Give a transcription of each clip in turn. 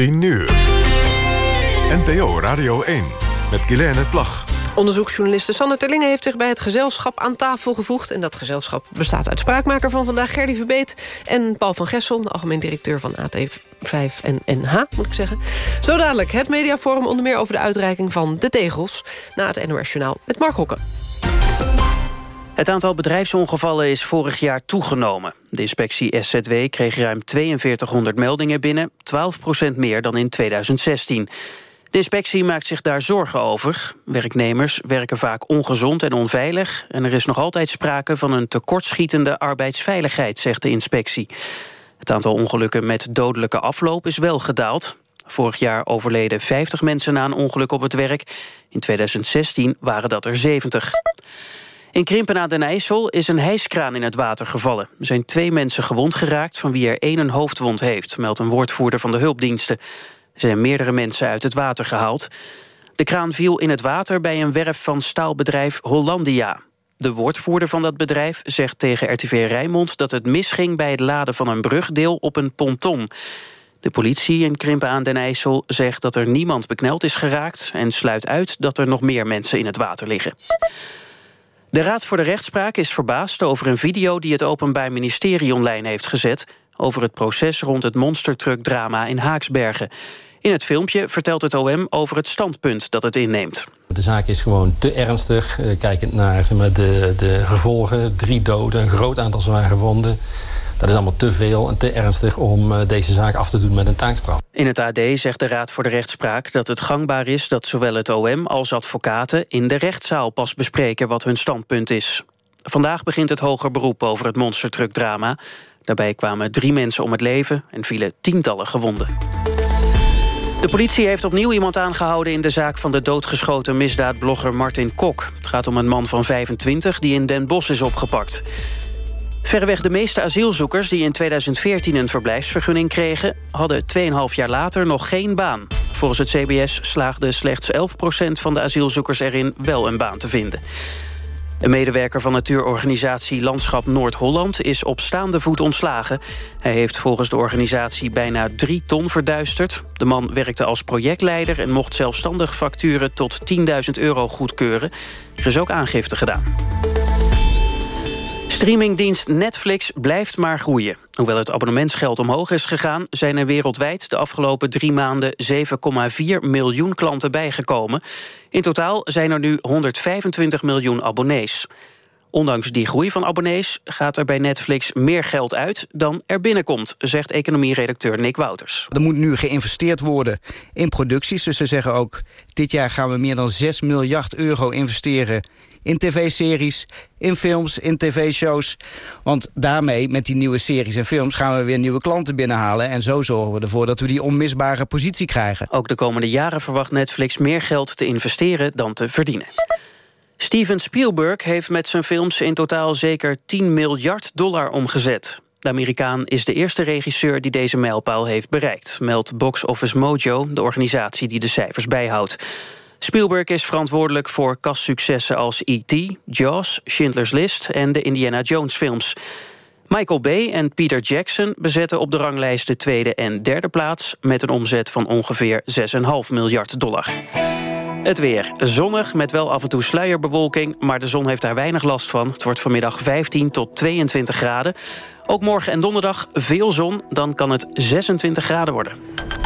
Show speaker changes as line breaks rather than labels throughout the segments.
10 uur. NPO Radio 1 met Guilaine Plag.
Onderzoeksjournaliste Sanne Terlinge heeft zich bij het gezelschap aan tafel gevoegd. En dat gezelschap bestaat uit spraakmaker van vandaag Gerdy Verbeet... en Paul van Gessel, de algemeen directeur van AT5 en NH, moet ik zeggen. Zo dadelijk het mediaforum onder meer over de uitreiking van de tegels... na het NOS Journaal met Mark Hokken.
Het aantal bedrijfsongevallen is vorig jaar toegenomen. De inspectie SZW kreeg ruim 4200 meldingen binnen, 12% meer dan in 2016. De inspectie maakt zich daar zorgen over. Werknemers werken vaak ongezond en onveilig... en er is nog altijd sprake van een tekortschietende arbeidsveiligheid, zegt de inspectie. Het aantal ongelukken met dodelijke afloop is wel gedaald. Vorig jaar overleden 50 mensen na een ongeluk op het werk. In 2016 waren dat er 70. In Krimpen aan den IJssel is een hijskraan in het water gevallen. Er zijn twee mensen gewond geraakt, van wie er één een hoofdwond heeft... meldt een woordvoerder van de hulpdiensten. Er zijn meerdere mensen uit het water gehaald. De kraan viel in het water bij een werf van staalbedrijf Hollandia. De woordvoerder van dat bedrijf zegt tegen RTV Rijnmond... dat het misging bij het laden van een brugdeel op een ponton. De politie in Krimpen aan den IJssel zegt dat er niemand bekneld is geraakt... en sluit uit dat er nog meer mensen in het water liggen. De Raad voor de Rechtspraak is verbaasd over een video... die het Openbaar Ministerie online heeft gezet... over het proces rond het monstertruckdrama in Haaksbergen. In het filmpje vertelt het OM over het standpunt dat het inneemt.
De zaak is gewoon te ernstig, eh, kijkend naar de, de gevolgen. Drie doden, een groot aantal zware gewonden. Dat is allemaal te veel en te ernstig om eh, deze zaak af te doen met een taakstraf.
In het AD zegt de Raad voor de Rechtspraak dat het gangbaar is... dat zowel het OM als advocaten in de rechtszaal pas bespreken wat hun standpunt is. Vandaag begint het hoger beroep over het monstertruckdrama. Daarbij kwamen drie mensen om het leven en vielen tientallen gewonden. De politie heeft opnieuw iemand aangehouden in de zaak van de doodgeschoten misdaadblogger Martin Kok. Het gaat om een man van 25 die in Den Bosch is opgepakt. Verreweg de meeste asielzoekers die in 2014 een verblijfsvergunning kregen... hadden 2,5 jaar later nog geen baan. Volgens het CBS slaagde slechts 11% van de asielzoekers erin wel een baan te vinden. Een medewerker van natuurorganisatie Landschap Noord-Holland is op staande voet ontslagen. Hij heeft volgens de organisatie bijna drie ton verduisterd. De man werkte als projectleider en mocht zelfstandig facturen tot 10.000 euro goedkeuren. Er is ook aangifte gedaan. Streamingdienst Netflix blijft maar groeien. Hoewel het abonnementsgeld omhoog is gegaan... zijn er wereldwijd de afgelopen drie maanden 7,4 miljoen klanten bijgekomen. In totaal zijn er nu 125 miljoen abonnees. Ondanks die groei van abonnees gaat er bij Netflix meer geld uit dan er binnenkomt, zegt economieredacteur Nick Wouters.
Er moet nu geïnvesteerd worden in producties. Dus ze zeggen ook, dit jaar gaan we meer dan 6 miljard euro investeren in tv-series, in films, in tv-shows. Want daarmee, met die nieuwe series en films... gaan we weer nieuwe klanten binnenhalen. En zo zorgen we ervoor dat we die onmisbare positie krijgen.
Ook de komende jaren verwacht Netflix meer geld te investeren dan te verdienen. Steven Spielberg heeft met zijn films in totaal zeker 10 miljard dollar omgezet. De Amerikaan is de eerste regisseur die deze mijlpaal heeft bereikt... meldt Box Office Mojo, de organisatie die de cijfers bijhoudt. Spielberg is verantwoordelijk voor kastsuccessen als E.T., Jaws, Schindler's List en de Indiana Jones films. Michael Bay en Peter Jackson bezetten op de ranglijst de tweede en derde plaats... met een omzet van ongeveer 6,5 miljard dollar. Het weer. Zonnig met wel af en toe sluierbewolking... maar de zon heeft daar weinig last van. Het wordt vanmiddag 15 tot 22 graden. Ook morgen en donderdag veel zon, dan kan het 26 graden worden.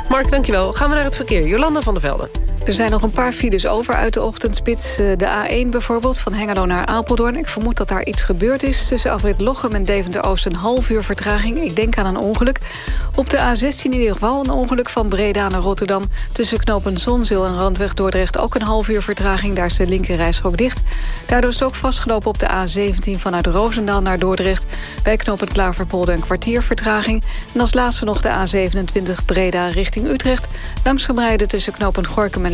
Mark, dankjewel. Gaan we naar het verkeer. Jolanda van der Velde.
Er zijn nog een paar files over uit de ochtendspits. Eh, de A1 bijvoorbeeld, van Hengelo naar Apeldoorn. Ik vermoed dat daar iets gebeurd is. Tussen afrit Lochem en Deventer-Oost een half uur vertraging. Ik denk aan een ongeluk. Op de A16 in ieder geval een ongeluk van Breda naar Rotterdam. Tussen knopen Zonzeel en Randweg Dordrecht ook een half uur vertraging. Daar is de linkerrijstrook dicht. Daardoor is het ook vastgelopen op de A17 vanuit Roosendaal naar Dordrecht. Bij knopen Klaverpolder een kwartier vertraging. En als laatste nog de A27 Breda richting Utrecht. Langzaam rijden tussen knopen Gorkum en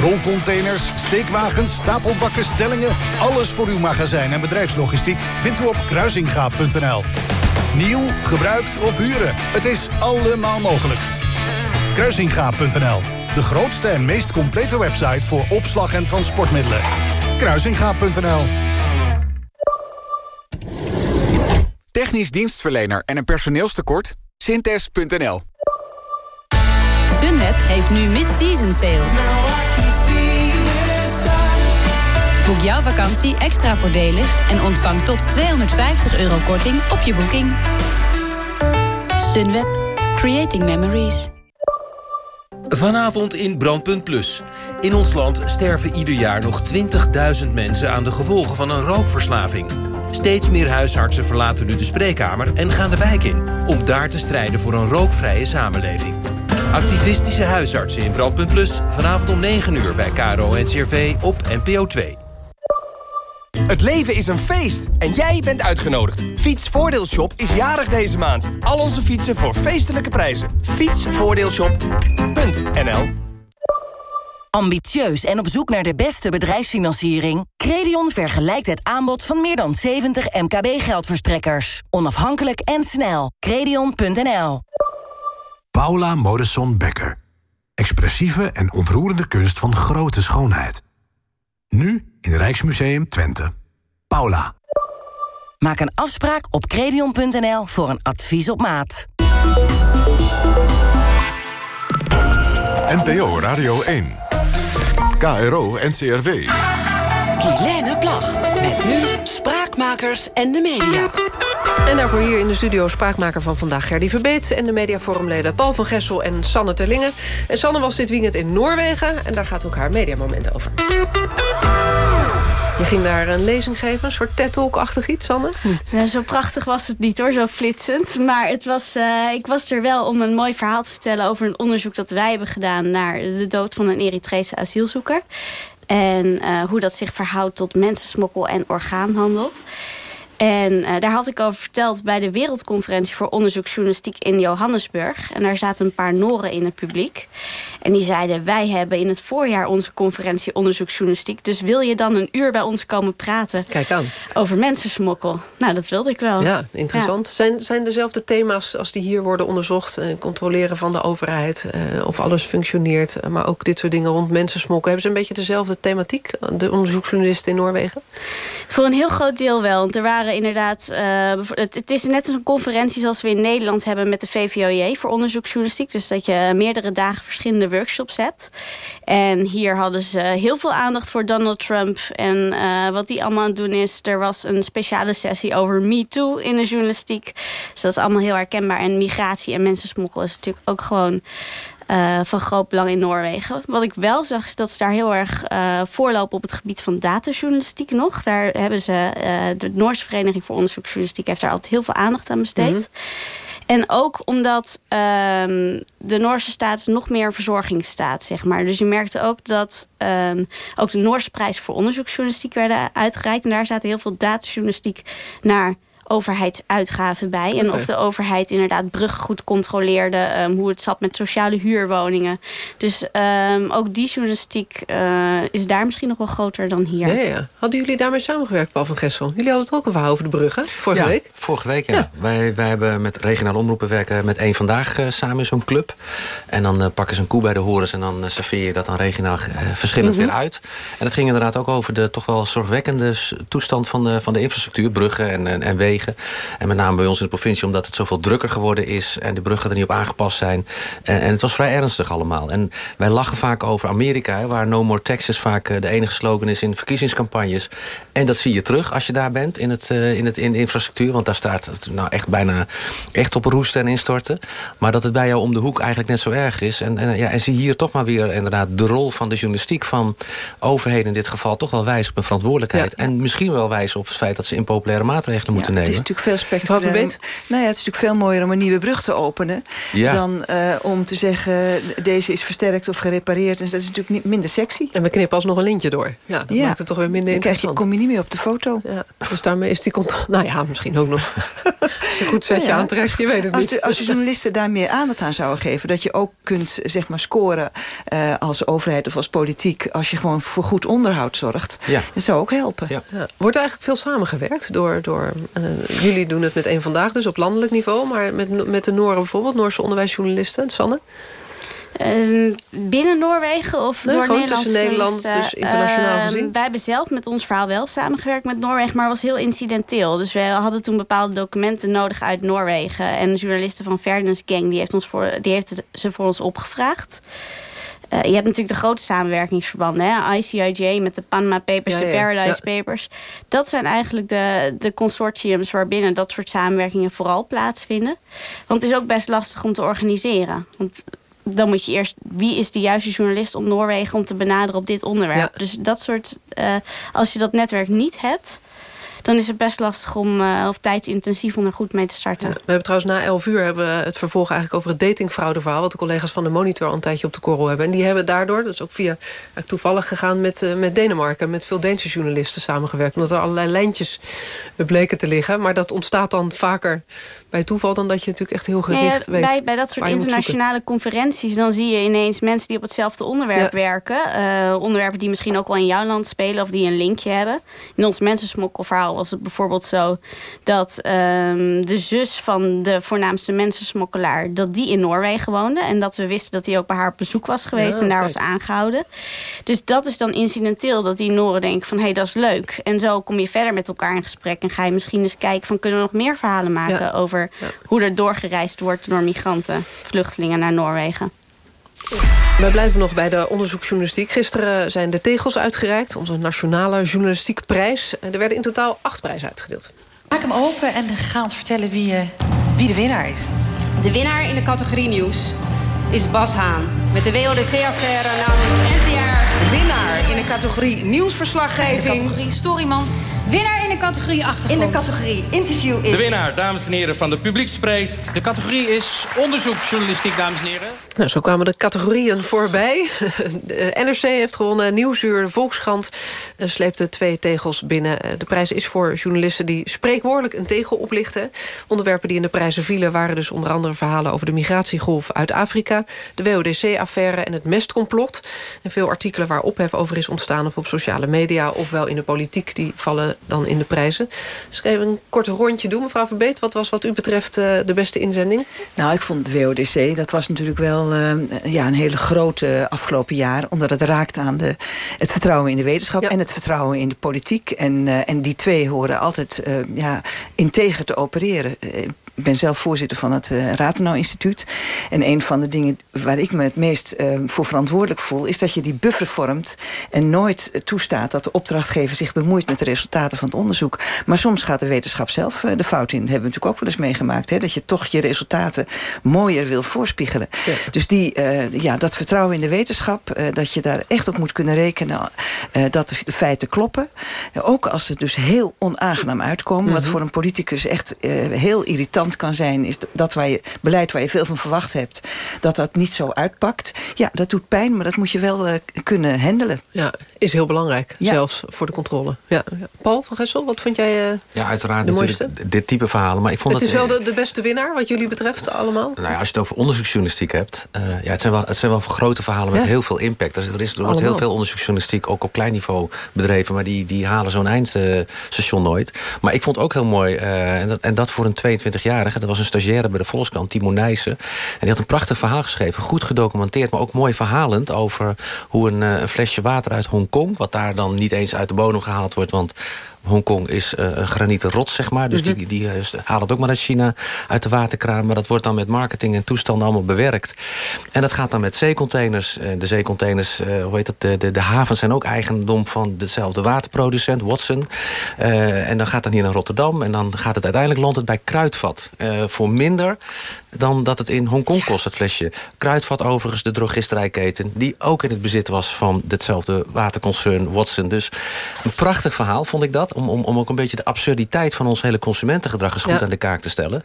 Rolcontainers, steekwagens, stapelbakken, stellingen... alles voor uw magazijn en bedrijfslogistiek vindt u op kruisingaap.nl. Nieuw, gebruikt of huren, het is allemaal mogelijk. Kruisingaap.nl, de grootste en meest complete website voor opslag en transportmiddelen. Kruisingaap.nl
Technisch dienstverlener en een personeelstekort? Synthes.nl
Sunweb heeft nu mid-season sale. Boek jouw vakantie extra voordelig en ontvang tot 250 euro korting op je boeking. Sunweb. Creating Memories.
Vanavond in Brandpunt Plus. In ons land sterven ieder jaar nog 20.000 mensen aan de gevolgen van een rookverslaving. Steeds meer huisartsen verlaten nu de spreekkamer en gaan de wijk in... om daar te strijden voor een rookvrije samenleving. Activistische huisartsen in Brandpunt Plus. Vanavond om 9 uur bij KRO en CRV op NPO 2.
Het leven is een feest en jij bent uitgenodigd. Fietsvoordeelshop is jarig deze maand. Al onze fietsen voor feestelijke prijzen. Fietsvoordeelshop.nl
Ambitieus en op zoek naar de beste bedrijfsfinanciering? Credion vergelijkt het aanbod van meer dan 70 MKB-geldverstrekkers. Onafhankelijk en snel. Credion.nl
Paula Modesson Becker. Expressieve en ontroerende kunst van grote schoonheid. Nu in Rijksmuseum Twente. Paula.
Maak een afspraak op credion.nl voor een advies op maat.
NPO Radio 1. KRO NCRW.
Guilaine Plag. Met nu Spraakmakers en de media.
En daarvoor hier in de studio spraakmaker van vandaag Gerdy Verbeet... en de mediaforumleden Paul van Gessel en Sanne Terlingen. En Sanne was dit weekend in Noorwegen... en daar gaat ook haar mediamoment over. Je ging daar een lezing geven, een soort TED-talk-achtig iets, Sanne?
Zo prachtig was het niet hoor, zo flitsend. Maar het was, uh, ik was er wel om een mooi verhaal te vertellen... over een onderzoek dat wij hebben gedaan... naar de dood van een Eritrese asielzoeker. En uh, hoe dat zich verhoudt tot mensensmokkel en orgaanhandel. En uh, daar had ik over verteld bij de Wereldconferentie voor Onderzoeksjournalistiek in Johannesburg. En daar zaten een paar Noren in het publiek. En die zeiden, wij hebben in het voorjaar onze conferentie onderzoeksjournalistiek. Dus wil je dan een uur bij ons komen praten
Kijk aan.
over mensensmokkel? Nou, dat wilde ik wel.
Ja, interessant. Ja. Zijn, zijn dezelfde thema's als die hier worden onderzocht? Controleren van de overheid, uh, of alles functioneert. Maar ook dit soort dingen rond mensensmokkel. Hebben ze een beetje dezelfde thematiek, de onderzoeksjournalisten in Noorwegen?
Voor een heel groot deel wel. Want er waren inderdaad... Uh, het, het, is net als een conferentie zoals we in Nederland hebben... met de VVOJ voor onderzoeksjournalistiek. Dus dat je meerdere dagen verschillende workshops hebt. En hier hadden ze heel veel aandacht voor Donald Trump... en uh, wat die allemaal aan het doen is. Er was een speciale sessie over MeToo in de journalistiek. Dus dat is allemaal heel herkenbaar. En migratie en mensensmokkel is natuurlijk ook gewoon... Uh, van groot belang in Noorwegen. Wat ik wel zag is dat ze daar heel erg uh, voorlopen op het gebied van datajournalistiek nog. Daar hebben ze, de Noorse Vereniging voor Onderzoeksjournalistiek heeft daar altijd heel veel aandacht aan besteed. -hmm. En ook omdat um, de Noorse staat nog meer verzorgingsstaat, zeg maar. Dus je merkte ook dat um, ook de Noorse prijs voor onderzoeksjournalistiek werden uitgereikt. En daar zaten heel veel datajournalistiek naar overheidsuitgaven bij. Okay. En of de overheid inderdaad bruggen goed controleerde. Um, hoe het zat met sociale huurwoningen. Dus um, ook die journalistiek uh, is daar misschien nog wel groter dan hier.
Ja, ja. Hadden jullie daarmee samengewerkt, Paul van Gessel? Jullie hadden het ook een verhaal over de bruggen, vorige
ja,
week?
vorige week, ja. ja. Wij, wij hebben met regionale omroepen werken met één Vandaag uh, samen in zo'n club. En dan uh, pakken ze een koe bij de horens en dan serveer je dat dan regionaal verschillend mm -hmm. weer uit. En het ging inderdaad ook over de toch wel zorgwekkende toestand van de, van de infrastructuur, bruggen en, en, en wegen. En met name bij ons in de provincie omdat het zoveel drukker geworden is... en de bruggen er niet op aangepast zijn. En, en het was vrij ernstig allemaal. En wij lachen vaak over Amerika... waar No More Texas vaak de enige slogan is in verkiezingscampagnes. En dat zie je terug als je daar bent in, het, in, het, in de infrastructuur. Want daar staat het nou echt bijna echt op roesten en instorten. Maar dat het bij jou om de hoek eigenlijk net zo erg is. En, en, ja, en zie hier toch maar weer inderdaad de rol van de journalistiek... van overheden in dit geval toch wel wijs op een verantwoordelijkheid. Ja. En misschien wel wijs op het feit dat ze impopulaire maatregelen moeten nemen.
Het is natuurlijk veel spectaculair. Nou ja, het is natuurlijk veel mooier om een nieuwe brug te openen... Ja. dan uh, om te zeggen, deze is versterkt of gerepareerd. Dus dat is natuurlijk niet minder sexy.
En we knippen alsnog een lintje door. Ja, dat ja. maakt het toch weer minder
dan interessant. Dan kom je niet meer op de foto.
Ja, dus daarmee is die controle... Nou ja, misschien ook nog. Als je goed zet je aantrekt, je weet het
als
niet.
De, als de journalisten daar meer aandacht aan zouden geven... dat je ook kunt zeg maar, scoren uh, als overheid of als politiek... als je gewoon voor goed onderhoud zorgt.
Ja.
Dat zou ook helpen.
Ja.
Ja. Wordt er eigenlijk veel samengewerkt? Door, door, uh, jullie doen het met één Vandaag, dus op landelijk niveau... maar met, met de Noren bijvoorbeeld, Noorse onderwijsjournalisten. Sanne?
Uh, binnen Noorwegen of
nee,
door Nederland?
tussen Nederland, dus internationaal
uh,
gezien?
Wij hebben zelf met ons verhaal wel samengewerkt met Noorwegen... maar was heel incidenteel. Dus we hadden toen bepaalde documenten nodig uit Noorwegen. En de journalisten van Verdens Gang die heeft, ons voor, die heeft ze voor ons opgevraagd. Uh, je hebt natuurlijk de grote samenwerkingsverbanden. Hè? ICIJ met de Panama Papers,
Ja,
de
ja,
Paradise
ja.
Papers. Dat zijn eigenlijk de, de consortiums waarbinnen dat soort samenwerkingen vooral plaatsvinden. Want het is ook best lastig om te organiseren. Want dan moet je eerst... wie is de juiste journalist om Noorwegen om te benaderen op dit onderwerp?
Ja.
Dus dat soort... Uh, als je dat netwerk niet hebt... dan is het best lastig om, uh, of tijdsintensief om er goed mee te starten.
Ja, we hebben trouwens na 11 uur hebben we het vervolg eigenlijk over het datingfraudeverhaal... wat de collega's van de Monitor al een tijdje op de korrel hebben. En die hebben daardoor, dat is ook via toevallig gegaan met, uh, met Denemarken... met veel Deense journalisten samengewerkt. Omdat er allerlei lijntjes bleken te liggen. Maar dat ontstaat dan vaker bij toeval... dan dat je natuurlijk echt heel gericht
nee,
weet
bij, bij dat soort internationale conferenties... dan zie je ineens mensen die op hetzelfde onderwerp ja. werken. Uh, onderwerpen die misschien ook wel in jouw land spelen... of die een linkje hebben. In ons mensensmokkelverhaal was het bijvoorbeeld zo... dat um, de zus van de voornaamste mensensmokkelaar... dat die in Noorwegen woonde. En dat we wisten dat hij ook bij haar op bezoek was geweest... Ja, en daar kijk. was aangehouden. Dus dat is dan incidenteel dat die Noren denken van... hé, hey, dat is leuk. En zo kom je verder met elkaar in gesprek... en ga je misschien eens kijken van... kunnen we nog meer verhalen maken ja. over ja. hoe er doorgereisd wordt... door migranten, vluchtelingen naar Noorwegen.
We blijven nog bij de onderzoeksjournalistiek. Gisteren zijn de tegels uitgereikt, onze nationale journalistieke prijs. Er werden in totaal acht prijzen uitgedeeld.
Maak hem open en ga ons vertellen wie, uh, wie de winnaar is.
De winnaar in de categorie nieuws is Bas Haan. Met de WODC-affaire namens NTR.
Winnaar categorie nieuwsverslaggeving.
In de categorie Storymans. Winnaar in de categorie achtergrond.
In de categorie interview is...
De winnaar, dames en heren, van de publieksprijs. De categorie is onderzoeksjournalistiek, dames en heren.
Nou, zo kwamen de categorieën voorbij. NRC heeft gewonnen, Nieuwsuur, Volkskrant uh, sleepte twee tegels binnen. Uh, de prijs is voor journalisten die spreekwoordelijk een tegel oplichten. Onderwerpen die in de prijzen vielen waren dus onder andere verhalen over de migratiegolf uit Afrika, de WODC-affaire en het mestcomplot. En veel artikelen waar ophef over is ontstaan of op sociale media ofwel in de politiek, die vallen dan in de prijzen. Dus even een kort rondje doen. Mevrouw Verbeet, wat was wat u betreft uh, de beste inzending?
Nou, ik vond het WODC, dat was natuurlijk wel uh, ja, een hele grote afgelopen jaar. Omdat het raakt aan de, het vertrouwen in de wetenschap ja. en het vertrouwen in de politiek. En, uh, en die twee horen altijd ja, integer te opereren. Ik ben zelf voorzitter van het uh, Ratenau-instituut. En een van de dingen waar ik me het meest uh, voor verantwoordelijk voel... is dat je die buffer vormt en nooit uh, toestaat... dat de opdrachtgever zich bemoeit met de resultaten van het onderzoek. Maar soms gaat de wetenschap zelf de fout in. Dat hebben we natuurlijk ook wel eens meegemaakt. Hè? Dat je toch je resultaten mooier wil voorspiegelen. Ja. Dus die, ja, dat vertrouwen in de wetenschap... dat je daar echt op moet kunnen rekenen... dat de feiten kloppen. ook als ze dus heel onaangenaam uitkomen... Mm -hmm. wat voor een politicus echt heel irritant kan zijn... is dat waar je, beleid waar je veel van verwacht hebt... dat dat niet zo uitpakt. Ja, dat doet pijn, maar dat moet je wel uh, kunnen handelen.
Ja, is heel belangrijk, ja. zelfs voor de controle. Ja. Paul van Gessel, wat vond jij uh,
Ja, uiteraard
de mooiste?
dit type verhalen. Maar ik vond
het
het
is wel de, de beste winnaar, wat jullie betreft, allemaal?
Nou ja, als je het over onderzoeksjournalistiek hebt... Uh, ja, het, zijn wel, het zijn wel grote verhalen met ja. heel veel impact. Er, is, er, is, er wordt heel veel onderzoeksjournalistiek, ook op klein niveau bedreven... maar die, die halen zo'n eindstation nooit. Maar ik vond het ook heel mooi, en, dat, en dat voor een 22-jarige... dat was een stagiaire bij de Volkskrant, Timo Nijssen. En die had een prachtig verhaal geschreven. Goed gedocumenteerd, maar ook mooi verhalend... over hoe een, een flesje water uit Hongkong... wat daar dan niet eens uit de bodem gehaald wordt... want Hongkong is uh, een granieten rots, zeg maar. Dus mm -hmm. die, die uh, halen het ook maar uit China, uit de waterkraan. Maar dat wordt dan met marketing en toestanden allemaal bewerkt. En dat gaat dan met zeecontainers. Uh, de zeecontainers, hoe heet dat, de, de, de, havens zijn ook eigendom van dezelfde waterproducent, Watson. en dan gaat dat hier naar Rotterdam. En dan gaat het uiteindelijk, landt het bij Kruidvat. voor minder dan dat het in Hongkong kost, het flesje. Kruidvat overigens, de drogisterijketen... die ook in het bezit was van hetzelfde waterconcern Watson. Dus een prachtig verhaal vond ik dat... om, om, om ook een beetje de absurditeit van ons hele consumentengedrag... eens goed
Ja.
aan de kaak te stellen.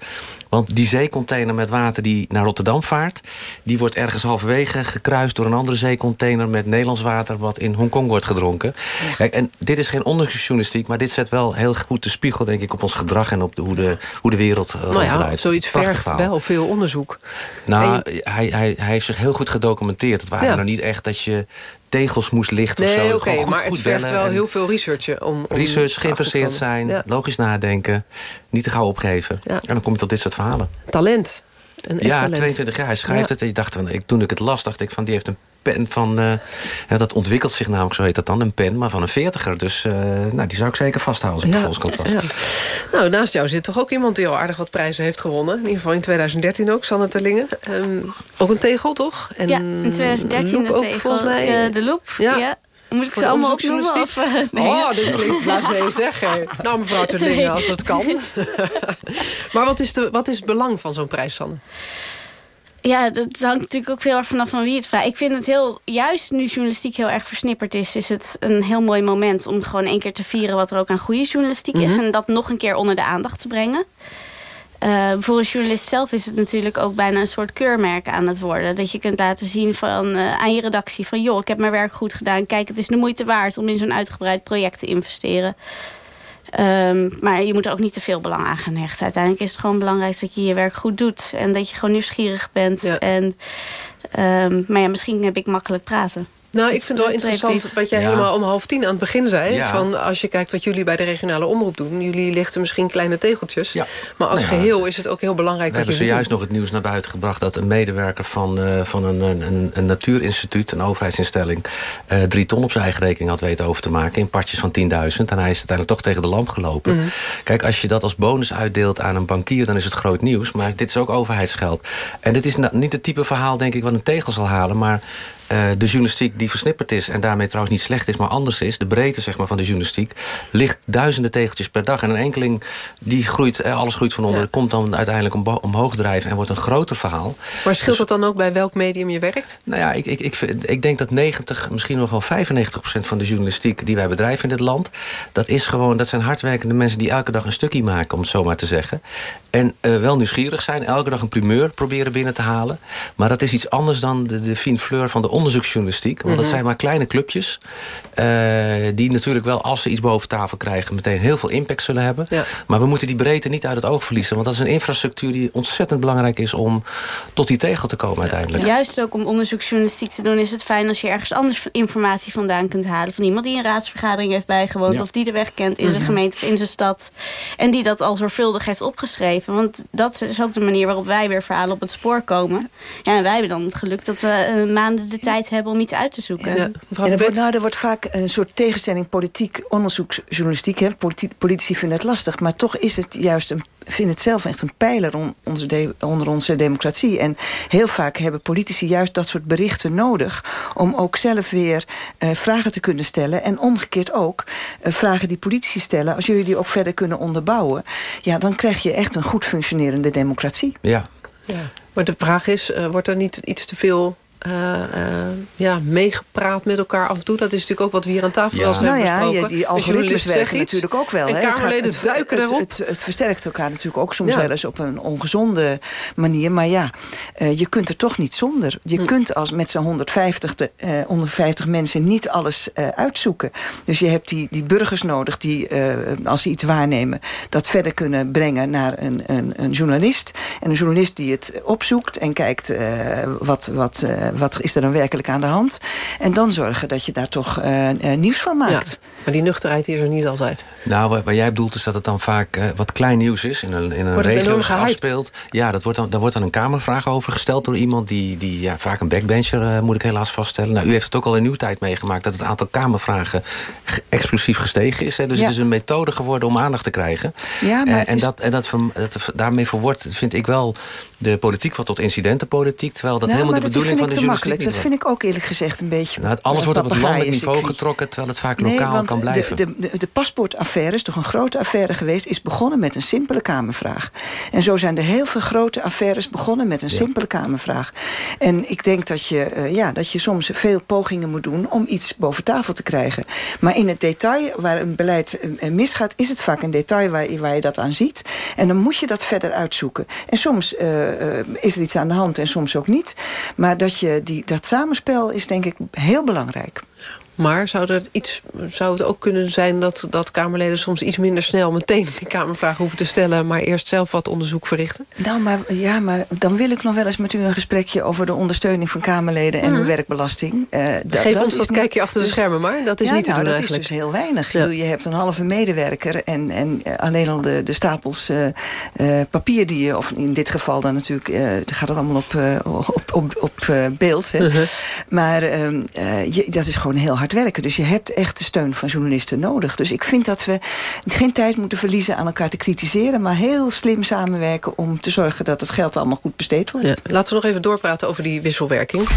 Want die zeecontainer met water die naar Rotterdam vaart... die wordt ergens halverwege gekruist door een andere zeecontainer... met Nederlands water wat in Hongkong wordt gedronken. Kijk, en dit is geen onderzoeksjournalistiek... maar dit zet wel heel goed de spiegel denk ik, op ons gedrag... en op de, hoe, de, hoe de wereld uh,
Nou ja, zoiets
Prachtig
vergt wel veel onderzoek.
Nou, hij, hij, hij heeft zich heel goed gedocumenteerd. Het waren
Ja.
nou niet echt dat je tegels moest lichten of zo.
Nee,
Gewoon
oké,
goed-
maar
goed
het vergt wel heel veel researchen. Om, om
Research, geïnteresseerd zijn,
Ja.
logisch nadenken. Niet te gauw opgeven. En dan kom je tot dit soort verhalen.
Talent. Een echt
ja,
talent.
22 jaar. Hij schrijft
Ja.
het. En je dacht, van, ik, toen ik het las, dacht ik van... die heeft een pen van... eh, ja, dat ontwikkelt zich namelijk, zo heet dat dan, een pen... maar van een veertiger. Dus eh, nou, die zou ik zeker vasthouden als ik
Ja,
de Volkskrant was.
ja. Nou, naast jou zit toch ook iemand die al aardig wat prijzen heeft gewonnen. In ieder geval in 2013 ook, Sanne Terlingen. Ehm, ook een tegel, toch? En
ja, in 2013
een loop
de
ook,
tegel,
volgens mij.
eh, de loop.
Ja.
Moet ik
Voor
ze allemaal opnoemen? Of, eh, nee?
Oh, dit klinkt blasé zeg. hè. Nou, mevrouw Terlingen,
Nee.
als het kan. maar wat is, de, wat is het belang van zo'n prijs, Sanne?
Ja, dat hangt natuurlijk ook heel erg vanaf van wie het vraagt. Ik vind het heel, juist nu journalistiek heel erg versnipperd is... is het een heel mooi moment om gewoon één keer te vieren... wat er ook aan goede journalistiek is.
Mhm.
En dat nog een keer onder de aandacht te brengen. Eh, voor een journalist zelf is het natuurlijk ook bijna een soort keurmerk aan het worden. Dat je kunt laten zien van, eh, aan je redactie van... joh, ik heb mijn werk goed gedaan. Kijk, het is de moeite waard om in zo'n uitgebreid project te investeren. Ehm, maar je moet er ook niet te veel belang aan gaan hechten. Uiteindelijk is het gewoon belangrijk dat je je werk goed doet. En dat je gewoon nieuwsgierig bent.
Ja.
En, ehm, maar ja, misschien heb ik makkelijk praten.
Nou, ik vind het wel interessant wat jij
Ja.
helemaal om half tien aan het begin zei.
Ja.
Van als je kijkt wat jullie bij de regionale omroep doen. Jullie lichten misschien kleine tegeltjes. Maar als
Nou ja.
geheel is het ook heel belangrijk
We
wat
hebben zojuist
doen.
nog het nieuws naar buiten gebracht... dat een medewerker van, eh, van een, een, een, een natuurinstituut, een overheidsinstelling... eh, drie ton op zijn eigen rekening had weten over te maken... in partjes van 10.000. En hij is uiteindelijk toch tegen de lamp gelopen.
Mhm.
Kijk, als je dat als bonus uitdeelt aan een bankier... dan is het groot nieuws, maar dit is ook overheidsgeld. En dit is niet het type verhaal, denk ik, wat een tegel zal halen... maar eh, de journalistiek die versnipperd is... en daarmee trouwens niet slecht is, maar anders is... de breedte zeg maar, van de journalistiek... ligt duizenden tegeltjes per dag. En een enkeling, die groeit, eh, alles groeit van onder... komt dan uiteindelijk omhoog drijven en wordt een groter verhaal.
Maar scheelt dat dan ook bij welk medium je werkt?
Nou ja, ik, ik, ik, ik denk dat 90, misschien nog wel 95 procent van de journalistiek die wij bedrijven in dit land, dat is gewoon, dat zijn hardwerkende mensen die elke dag een stukje maken, om het zo maar te zeggen. En eh, wel nieuwsgierig zijn, elke dag een primeur proberen binnen te halen. Maar dat is iets anders dan de, de fine fleur van de onderzoeksjournalistiek. Want dat
Mhm.
zijn maar kleine clubjes, eh, die natuurlijk wel, als ze iets boven tafel krijgen, meteen heel veel impact zullen hebben. Maar we moeten die breedte niet uit het oog verliezen. Want dat is een infrastructuur die ontzettend belangrijk is om tot die tegel te komen uiteindelijk.
Juist ook om onderzoeksjournalistiek te doen... is het fijn als je ergens anders informatie vandaan kunt halen. Van iemand die een raadsvergadering heeft bijgewoond...
Ja.
of die de weg kent in zijn
Mhm.
gemeente of in zijn stad. En die dat al zorgvuldig heeft opgeschreven. Want dat is ook de manier waarop wij weer verhalen op het spoor komen. Ja, en wij hebben dan het geluk dat we eh, maanden de tijd hebben om iets uit te zoeken.
En er wordt, nou, er wordt vaak een soort tegenstelling politiek onderzoeksjournalistiek. Hè. Politi- Politici vinden het lastig, maar toch is het juist een vind het zelf echt een pijler on- onze de- onder onze democratie. En heel vaak hebben politici juist dat soort berichten nodig... om ook zelf weer eh, vragen te kunnen stellen. En omgekeerd ook eh, vragen die politici stellen... als jullie die ook verder kunnen onderbouwen... ja, dan krijg je echt een goed functionerende democratie.
Ja.
Ja. Maar de vraag is, eh, wordt er niet iets te veel ja, meegepraat met elkaar af en toe? Dat is natuurlijk ook wat we hier aan tafel wel eens
nou
hebben
ja,
besproken.
die
De
algoritmes werken
iets
natuurlijk ook wel.
En
hè. Het gaat-
Kamerleden
het,
duiken
het,
erop.
Het, het, versterkt elkaar natuurlijk ook soms
Ja.
wel eens op een ongezonde manier. Maar ja, eh, je kunt er toch niet zonder. Je
Hm.
kunt als met zo'n 150, te- eh, 150 mensen niet alles eh, uitzoeken. Dus je hebt die, die burgers nodig die, eh, als ze iets waarnemen... dat verder kunnen brengen naar een, een, een journalist. En een journalist die het opzoekt en kijkt... eh, wat, wat, eh, wat is er dan werkelijk aan de hand. En dan zorgen dat je daar toch eh, eh, nieuws van maakt.
Maar die nuchterheid is er niet altijd.
Nou, wat, wat jij bedoelt is dat het dan vaak eh, wat klein nieuws is. In een, in een regio afspeelt. Ja, dat wordt dan, daar wordt dan een kamervraag over gesteld door iemand... die, die ja, vaak een backbencher, eh, moet ik helaas vaststellen. Nou, u heeft het ook al in uw tijd meegemaakt... dat het aantal kamervragen ge- explosief gestegen is. Hè? Dus
Ja.
het is een methode geworden om aandacht te krijgen.
Ja, maar
Eh, en
is-
dat, en dat, ver- dat, daarmee verwoordt, vind ik wel de politiek wordt tot incidentenpolitiek... terwijl dat
Nou,
helemaal de bedoeling van de journalistiek
makkelijk.
niet
Dat vind ik ook eerlijk gezegd een beetje...
Nou, het- alles wordt op het landelijk niveau getrokken... terwijl het vaak
Nee,
lokaal kan blijven.
De, de, de, de paspoortaffaire is toch een grote affaire geweest... is begonnen met een simpele Kamervraag. En zo zijn er heel veel grote affaires begonnen met een simpele Kamervraag. En ik denk dat je, eh, ja, dat je soms veel pogingen moet doen... om iets boven tafel te krijgen. Maar in het detail, waar een beleid eh, misgaat... is het vaak een detail waar, je- waar je dat aan ziet. En dan moet je dat verder uitzoeken. En soms eh, eh, is er iets aan de hand en soms ook niet. Maar dat, je die, dat samenspel is denk ik heel belangrijk.
Maar zou, iets, zou het ook kunnen zijn dat, dat Kamerleden soms iets minder snel... meteen die Kamervraag hoeven te stellen... maar eerst zelf wat onderzoek verrichten?
Nou, maar, ja, maar dan wil ik nog wel eens met u een gesprekje... over de ondersteuning van Kamerleden en
Mhm.
hun werkbelasting. Eh,
Geef ons
is
dat kijkje achter de
dus-
schermen maar. Dat is
ja,
niet te
nou,
doen
dat
eigenlijk.
is dus heel weinig.
Ja.
Je, hebt een halve medewerker en, en eh, alleen al de, de stapels eh, papier die je... of in dit geval dan natuurlijk, gaat het allemaal op, op, op, op beeld. Hè.
Mhm.
Maar ehm, eh, je, dat is gewoon heel hard werken. Dus je hebt echt de steun van journalisten nodig. Dus ik vind dat we geen tijd moeten verliezen aan elkaar te kritiseren... maar heel slim samenwerken om te zorgen dat het geld allemaal goed besteed wordt.
Laten we nog even doorpraten over die wisselwerking.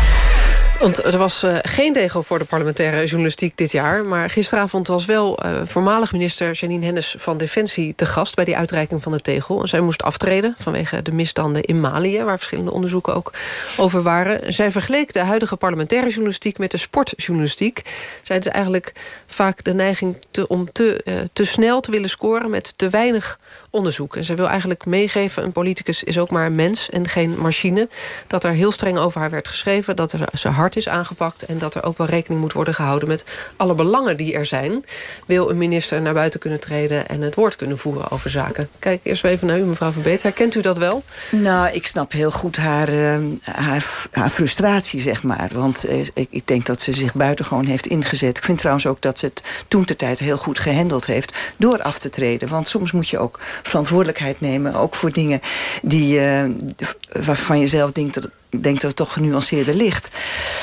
Want er was eh, geen degel voor de parlementaire journalistiek dit jaar. Maar gisteravond was wel eh, voormalig minister Janine Hennis van Defensie te gast... bij die uitreiking van de tegel. En zij moest aftreden vanwege de misstanden in Malië... waar verschillende onderzoeken ook over waren. Zij vergeleek de huidige parlementaire journalistiek met de sportjournalistiek. Zij had eigenlijk vaak de neiging te, om te, eh, te snel te willen scoren... met te weinig onderzoek. En zij wil eigenlijk meegeven... een politicus is ook maar een mens en geen machine. Dat er heel streng over haar werd geschreven... dat er, ze hard is aangepakt... en dat er ook wel rekening moet worden gehouden... met alle belangen die er zijn. Wil een minister naar buiten kunnen treden... en het woord kunnen voeren over zaken. Kijk eerst even naar u, mevrouw Verbeet. Herkent u dat wel?
Nou, ik snap heel goed haar, eh, haar, haar frustratie, zeg maar. Want eh, ik, ik denk dat ze zich buitengewoon heeft ingezet. Ik vind trouwens ook dat ze het toen de tijd heel goed gehandeld heeft... door af te treden. Want soms moet je ook verantwoordelijkheid nemen. Ook voor dingen die, eh, waarvan je zelf denkt dat, denkt dat het toch genuanceerder ligt.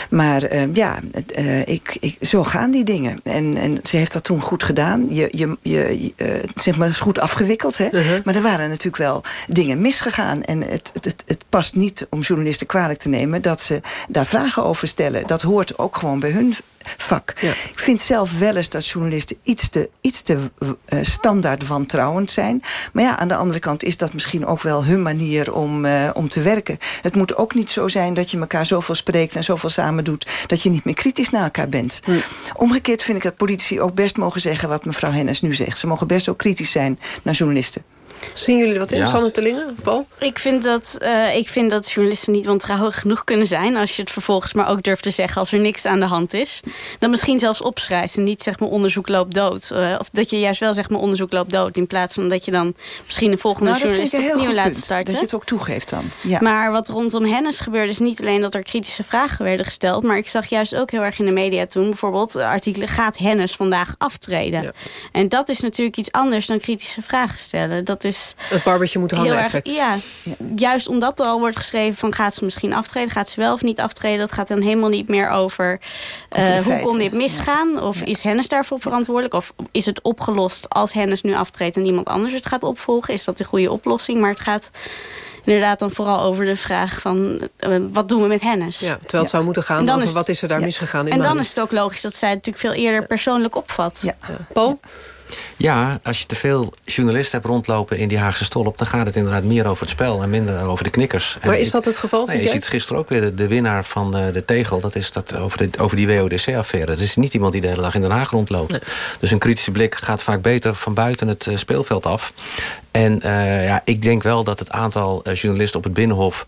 Maar eh, ja, eh, ik, ik, zo gaan die dingen. En, en ze heeft dat toen goed gedaan. Je, je, je, zeg maar, is goed afgewikkeld. Hè? Maar er waren natuurlijk wel dingen misgegaan. En het, het, het, het past niet om journalisten kwalijk te nemen... dat ze daar vragen over stellen. Dat hoort ook gewoon bij hun vak. Ik vind zelf wel eens dat journalisten iets te, iets te eh, standaard wantrouwend zijn. Maar ja, aan de andere kant is dat misschien ook wel hun manier om, eh, om te werken. Het moet ook niet zo zijn dat je elkaar zoveel spreekt en zoveel samen doet... dat je niet meer kritisch naar elkaar bent. Omgekeerd vind ik dat politici ook best mogen zeggen wat mevrouw Hennis nu zegt. Ze mogen best ook kritisch zijn naar journalisten.
Zien jullie wat in,
Ja.
Sanne Tellingen of Paul?
Ik vind, dat, eh, ik vind dat journalisten niet wantrouwig genoeg kunnen zijn... als je het vervolgens maar ook durft te zeggen als er niks aan de hand is. Dan misschien zelfs opschrijft en niet zeg maar onderzoek loopt dood. Eh, of dat je juist wel zegt maar onderzoek loopt dood... in plaats van dat je dan misschien een volgende
Nou,
journalist opnieuw laat
punt.
starten.
Dat je het ook toegeeft dan. Ja.
Maar wat rondom Hennis gebeurde is niet alleen dat er kritische vragen werden gesteld... maar ik zag juist ook heel erg in de media toen... bijvoorbeeld artikelen gaat Hennis vandaag aftreden. En dat is natuurlijk iets anders dan kritische vragen stellen. Dat is
Het barbertje moet hangen
erg,
effect.
ja, juist omdat er al wordt geschreven van gaat ze misschien aftreden, gaat ze wel of niet aftreden. Dat gaat dan helemaal niet meer over eh, hoe
feiten.
kon dit misgaan? Of is Hennis daarvoor verantwoordelijk? Of is het opgelost als Hennis nu aftreedt en iemand anders het gaat opvolgen? Is dat de goede oplossing? Maar het gaat inderdaad dan vooral over de vraag van eh, wat doen we met Hennis?
Ja, terwijl het zou moeten gaan
En dan
over
is-
wat is er daar misgegaan in
En dan
Mali.
is het ook logisch dat zij het natuurlijk veel eerder persoonlijk opvat.
Paul?
Ja, als je te veel journalisten hebt rondlopen in die Haagse stolp... dan gaat het inderdaad meer over het spel en minder over de knikkers.
Maar
En
is
ik-
dat het geval, vind
je ziet gisteren ook weer de, de winnaar van eh, de tegel. Dat is dat over, de, over die WODC-affaire. Het is niet iemand die de hele dag in Den Haag rondloopt. Dus een kritische blik gaat vaak beter van buiten het eh, speelveld af. En eh, ja, ik denk wel dat het aantal journalisten op het Binnenhof...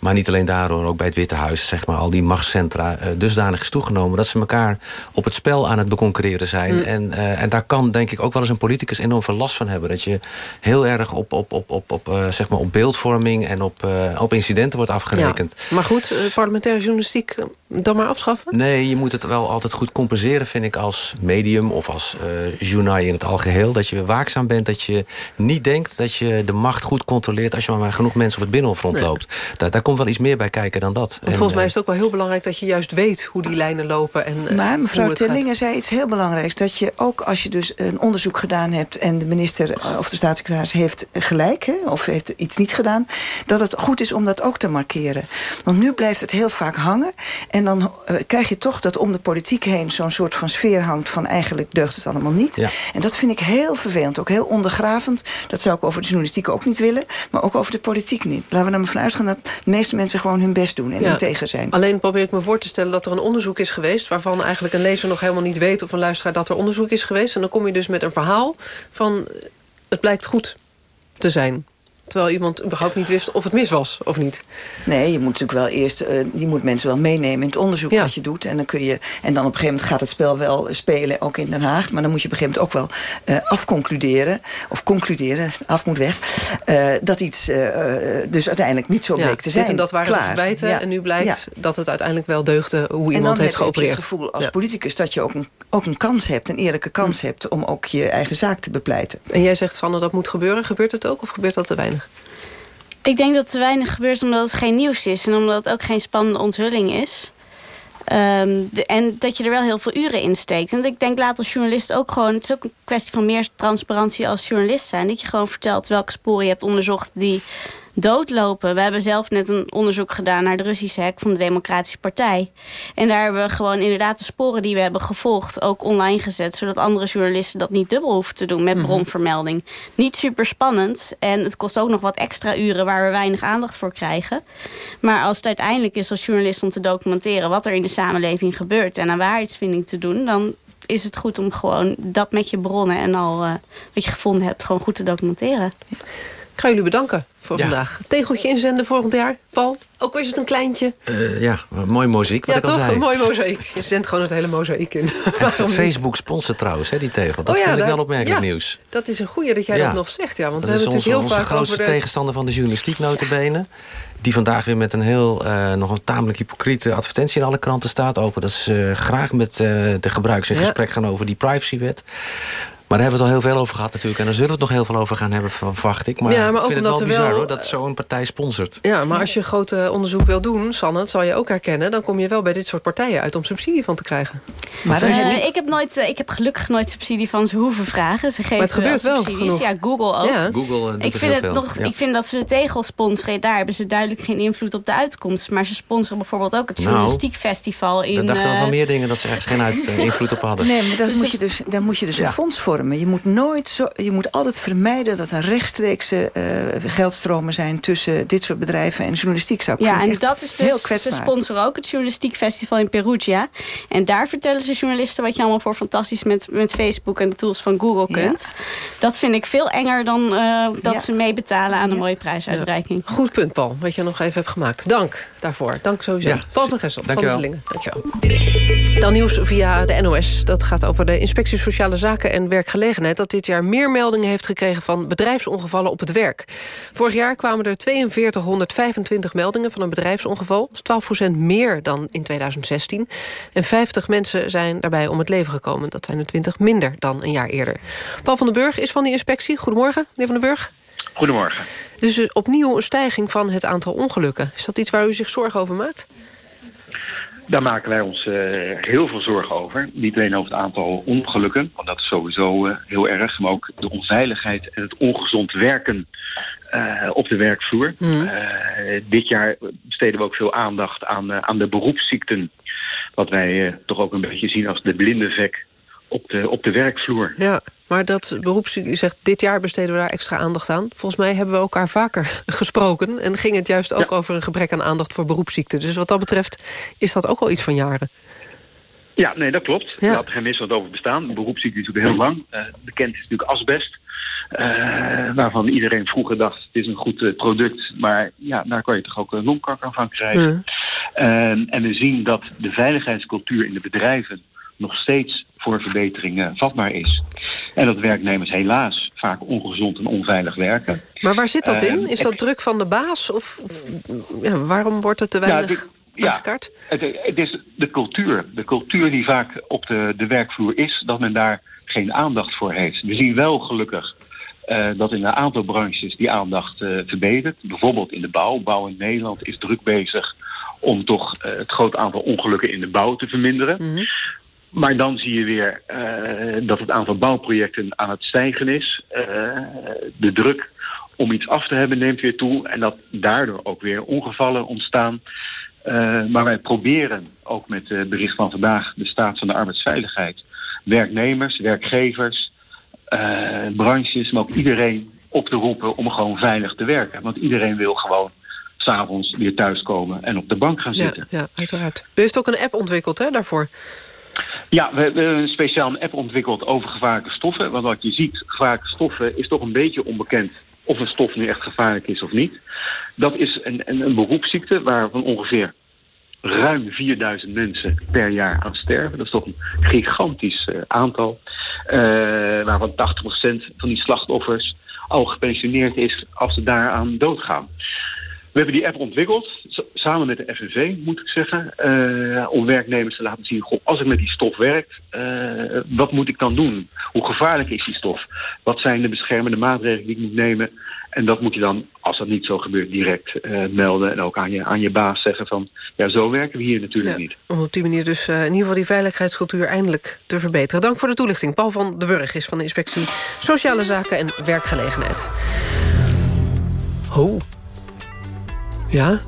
Maar niet alleen daardoor, ook bij het Witte Huis, zeg maar, al die machtscentra, eh, dusdanig is toegenomen dat ze elkaar op het spel aan het beconcurreren zijn.
Mm.
En, eh, en daar kan denk ik ook wel eens een politicus enorm veel last van hebben. Dat je heel erg op, op, op, op, op, eh, zeg maar op beeldvorming en op, op incidenten wordt afgerekend.
Ja. Maar goed, parlementaire journalistiek dan maar afschaffen?
Nee, je moet het wel altijd goed compenseren, vind ik, als medium of als journaal in het algeheel. Dat je waakzaam bent, dat je niet denkt dat je de macht goed controleert als je maar genoeg mensen op het binnenhof rondloopt. Daar, daar komt wel iets meer bij kijken dan dat.
Want volgens mij is het ook wel heel belangrijk dat je juist weet hoe die lijnen lopen. En, uh,
maar mevrouw Tellingen zei iets heel belangrijks. Dat je ook als je dus een onderzoek gedaan hebt... en de minister uh, of de staatssecretaris heeft gelijk... Hè, of heeft iets niet gedaan... dat het goed is om dat ook te markeren. Want nu blijft het heel vaak hangen. En dan uh, krijg je toch dat om de politiek heen... zo'n soort van sfeer hangt van eigenlijk deugt het allemaal niet.
Ja.
En dat vind ik heel vervelend. Ook heel ondergravend. Dat zou ik over de journalistiek ook niet willen. Maar ook over de politiek niet. Laten we er maar van uitgaan dat de meeste mensen gewoon hun best doen. En
Ja.
integer zijn.
Alleen probeer ik me voor te stellen dat er een onderzoek is geweest... waarvan eigenlijk een lezer nog helemaal niet weet... of een luisteraar dat er onderzoek is geweest. En dan kom je dus met een verhaal van... het blijkt goed te zijn. Terwijl iemand überhaupt niet wist of het mis was of niet.
Nee, je moet natuurlijk wel eerst, uh, je moet mensen wel meenemen in het onderzoek
Ja.
wat je doet. En dan kun je, en dan op een gegeven moment gaat het spel wel spelen, ook in Den Haag. Maar dan moet je op een gegeven moment ook wel uh, afconcluderen, of concluderen, af moet weg, uh, dat iets dus uiteindelijk niet zo
Ja,
bleek te zijn.
Dit en dat waren
Klaar.
de verwijten
Ja.
en nu blijkt dat het uiteindelijk wel deugde hoe
En
iemand
dan
heeft
heb je
geopereerd.
het gevoel als politicus dat je ook een, ook een kans hebt, een eerlijke kans hebt... om ook je eigen zaak te bepleiten.
En jij zegt, Sanne, dat moet gebeuren. Gebeurt het ook of gebeurt dat te weinig?
Ik denk dat te weinig gebeurt omdat het geen nieuws is. En omdat het ook geen spannende onthulling is. Um, de, en dat je er wel heel veel uren in steekt. En ik denk, laat als journalist ook gewoon... het is ook een kwestie van meer transparantie als journalist zijn. Dat je gewoon vertelt welke sporen je hebt onderzocht... die doodlopen. We hebben zelf net een onderzoek gedaan naar de Russische hack van de Democratische Partij. En daar hebben we gewoon inderdaad de sporen die we hebben gevolgd ook online gezet. Zodat andere journalisten dat niet dubbel hoeven te doen met
Mhm.
bronvermelding. Niet super spannend. En het kost ook nog wat extra uren waar we weinig aandacht voor krijgen. Maar als het uiteindelijk is als journalist om te documenteren wat er in de samenleving gebeurt. En aan waarheidsvinding te doen, dan is het goed om gewoon dat met je bronnen en al uh, wat je gevonden hebt gewoon goed te documenteren.
Ik ga jullie bedanken voor
Ja.
vandaag. Tegeltje inzenden volgend jaar. Paul, ook is het een kleintje.
Uh, ja, mooi mozaïek, wat
ja,
ik al
toch?
zei.
Een mooi mozaïek. Je zendt gewoon het hele mozaïek in.
En Facebook sponsort trouwens, hè, die tegel. Dat
Oh ja,
vind ik wel opmerkelijk nieuws.
Dat is een goeie dat jij dat nog zegt. Ja, want
Dat
we
is
hebben
onze,
natuurlijk heel
onze
vaak
grootste
over de...
tegenstander van de journalistiek notabene. Die vandaag weer met een heel, uh, nog een tamelijk hypocriete advertentie in alle kranten staat. Open dat ze uh, graag met de gebruikers in gesprek gaan over die privacywet. Maar daar hebben we het al heel veel over gehad natuurlijk. En daar zullen we het nog heel veel over gaan hebben, verwacht ik. Maar,
Ja, maar
ik
ook
vind het
omdat
wel
er
bizar
wel,
hoor, dat zo'n partij sponsort.
Ja, maar als je groot onderzoek wil doen, Sanne, dat zal je ook herkennen... dan kom je wel bij dit soort partijen uit om subsidie van te krijgen.
Maar uh, ik, heb nooit, uh, ik heb gelukkig nooit subsidie van ze hoeven vragen. Ze geven
Maar het gebeurt wel
subsidies. Ja, Google ook.
Ja.
Google doet
ik, vind het nog,
Ja.
ik vind dat ze de tegel sponsoren. Daar hebben ze duidelijk geen invloed op de uitkomst. Maar ze sponsoren bijvoorbeeld ook het
Nou,
journalistiek festival in...
Dat dachten we
eh,
van meer dingen dat ze ergens geen uit, uh, invloed op hadden.
Nee, maar dat
Dus
moet
het-
je dus, daar moet je dus
Ja.
een fonds vormen. Je moet, nooit zo, je moet altijd vermijden dat er rechtstreekse eh, geldstromen zijn... tussen dit soort bedrijven en journalistiek. Zou ik
Ja, en dat is
heel
dus, ze sponsoren ook het journalistiek festival in Perugia. En daar vertellen ze journalisten wat je allemaal voor fantastisch met, met Facebook en de tools van Google
Ja.
kunt. Dat vind ik veel enger dan eh, dat
Ja.
ze meebetalen aan een mooie prijsuitreiking.
Goed punt, Paul, wat je nog even hebt gemaakt. Dank daarvoor. Dank sowieso.
Ja.
Paul van Gessel, van
Dankjewel.
de Lingen. Dankjewel. Dan nieuws via de NOS. Dat gaat over de Inspectie Sociale Zaken en Werkgelegenheid... dat dit jaar meer meldingen heeft gekregen van bedrijfsongevallen op het werk. Vorig jaar kwamen er 4225 meldingen van een bedrijfsongeval. Dat is 12% meer dan in 2016. En 50 mensen zijn daarbij om het leven gekomen. Dat zijn er 20 minder dan een jaar eerder. Paul van den Burg is van die inspectie. Goedemorgen, meneer van den Burg.
Goedemorgen.
Dus opnieuw een stijging van het aantal ongelukken. Is dat iets waar u zich zorgen over maakt?
Daar maken wij ons eh, heel veel zorgen over. Niet alleen over het aantal ongelukken, want dat is sowieso eh, heel erg. Maar ook de onveiligheid en het ongezond werken eh, op de werkvloer.
Mhm.
Dit jaar besteden we ook veel aandacht aan, aan de beroepsziekten. Wat wij toch ook een beetje zien als de blinde vek op de, op de werkvloer.
Ja, maar dat beroeps, u zegt dit jaar besteden we daar extra aandacht aan. Volgens mij hebben we elkaar vaker gesproken. En ging het juist ook over een gebrek aan aandacht voor beroepsziekten. Dus wat dat betreft is dat ook al iets van jaren.
Ja, nee, dat klopt.
Ja.
Er had geen misstand over bestaan. Beroepsziekte is natuurlijk heel lang. Eh, bekend is natuurlijk asbest. eh, waarvan iedereen vroeger dacht, het is een goed eh, product. Maar ja, daar kan je toch ook een longkanker van krijgen.
Ja.
Ehm, en we zien dat de veiligheidscultuur in de bedrijven nog steeds voor verbetering eh, vatbaar is. En dat werknemers helaas vaak ongezond en onveilig werken.
Maar waar zit dat in?
Ehm,
Is dat druk van de baas? Of, of ja, waarom wordt het te weinig
de- ja, het, het is de cultuur. De cultuur die vaak op de, de werkvloer is, dat men daar geen aandacht voor heeft. We zien wel gelukkig uh, dat in een aantal branches die aandacht uh, verbetert. Bijvoorbeeld in de bouw. Bouw in Nederland is druk bezig om toch uh, het groot aantal ongelukken in de bouw te verminderen. Mm -hmm. Maar dan zie je weer dat het aantal bouwprojecten aan het stijgen is. de druk om iets af te hebben neemt weer toe. En dat daardoor ook weer ongevallen ontstaan. maar wij proberen ook met het bericht van vandaag de staat van de arbeidsveiligheid werknemers, werkgevers, branches, maar ook iedereen op te roepen om gewoon veilig te werken. Want iedereen wil gewoon s'avonds weer thuiskomen en op de bank gaan zitten.
Ja, ja uiteraard. U heeft ook een app ontwikkeld hè, daarvoor?
Ja, we hebben een speciaal app ontwikkeld over gevaarlijke stoffen. Want wat je ziet, gevaarlijke stoffen is toch een beetje onbekend... of een stof nu echt gevaarlijk is of niet. Dat is een, een, een beroepsziekte waarvan ongeveer ruim 4000 mensen per jaar aan sterven. Dat is toch een gigantisch uh, aantal. Uh, waarvan 80% van die slachtoffers al gepensioneerd is als ze daaraan doodgaan. We hebben die app ontwikkeld, samen met de FNV moet ik zeggen, uh, om werknemers te laten zien, goh, als ik met die stof werk, uh, wat moet ik dan doen? Hoe gevaarlijk is die stof? Wat zijn de beschermende maatregelen die ik moet nemen? En dat moet je dan, als dat niet zo gebeurt, direct uh, melden en ook aan je, aan je baas zeggen van, ja, zo werken we hier natuurlijk
ja,
niet.
Om op die manier dus in ieder geval die veiligheidscultuur eindelijk te verbeteren. Dank voor de toelichting. Paul van de Wurg is van de Inspectie Sociale Zaken en Werkgelegenheid. Oh. Ja?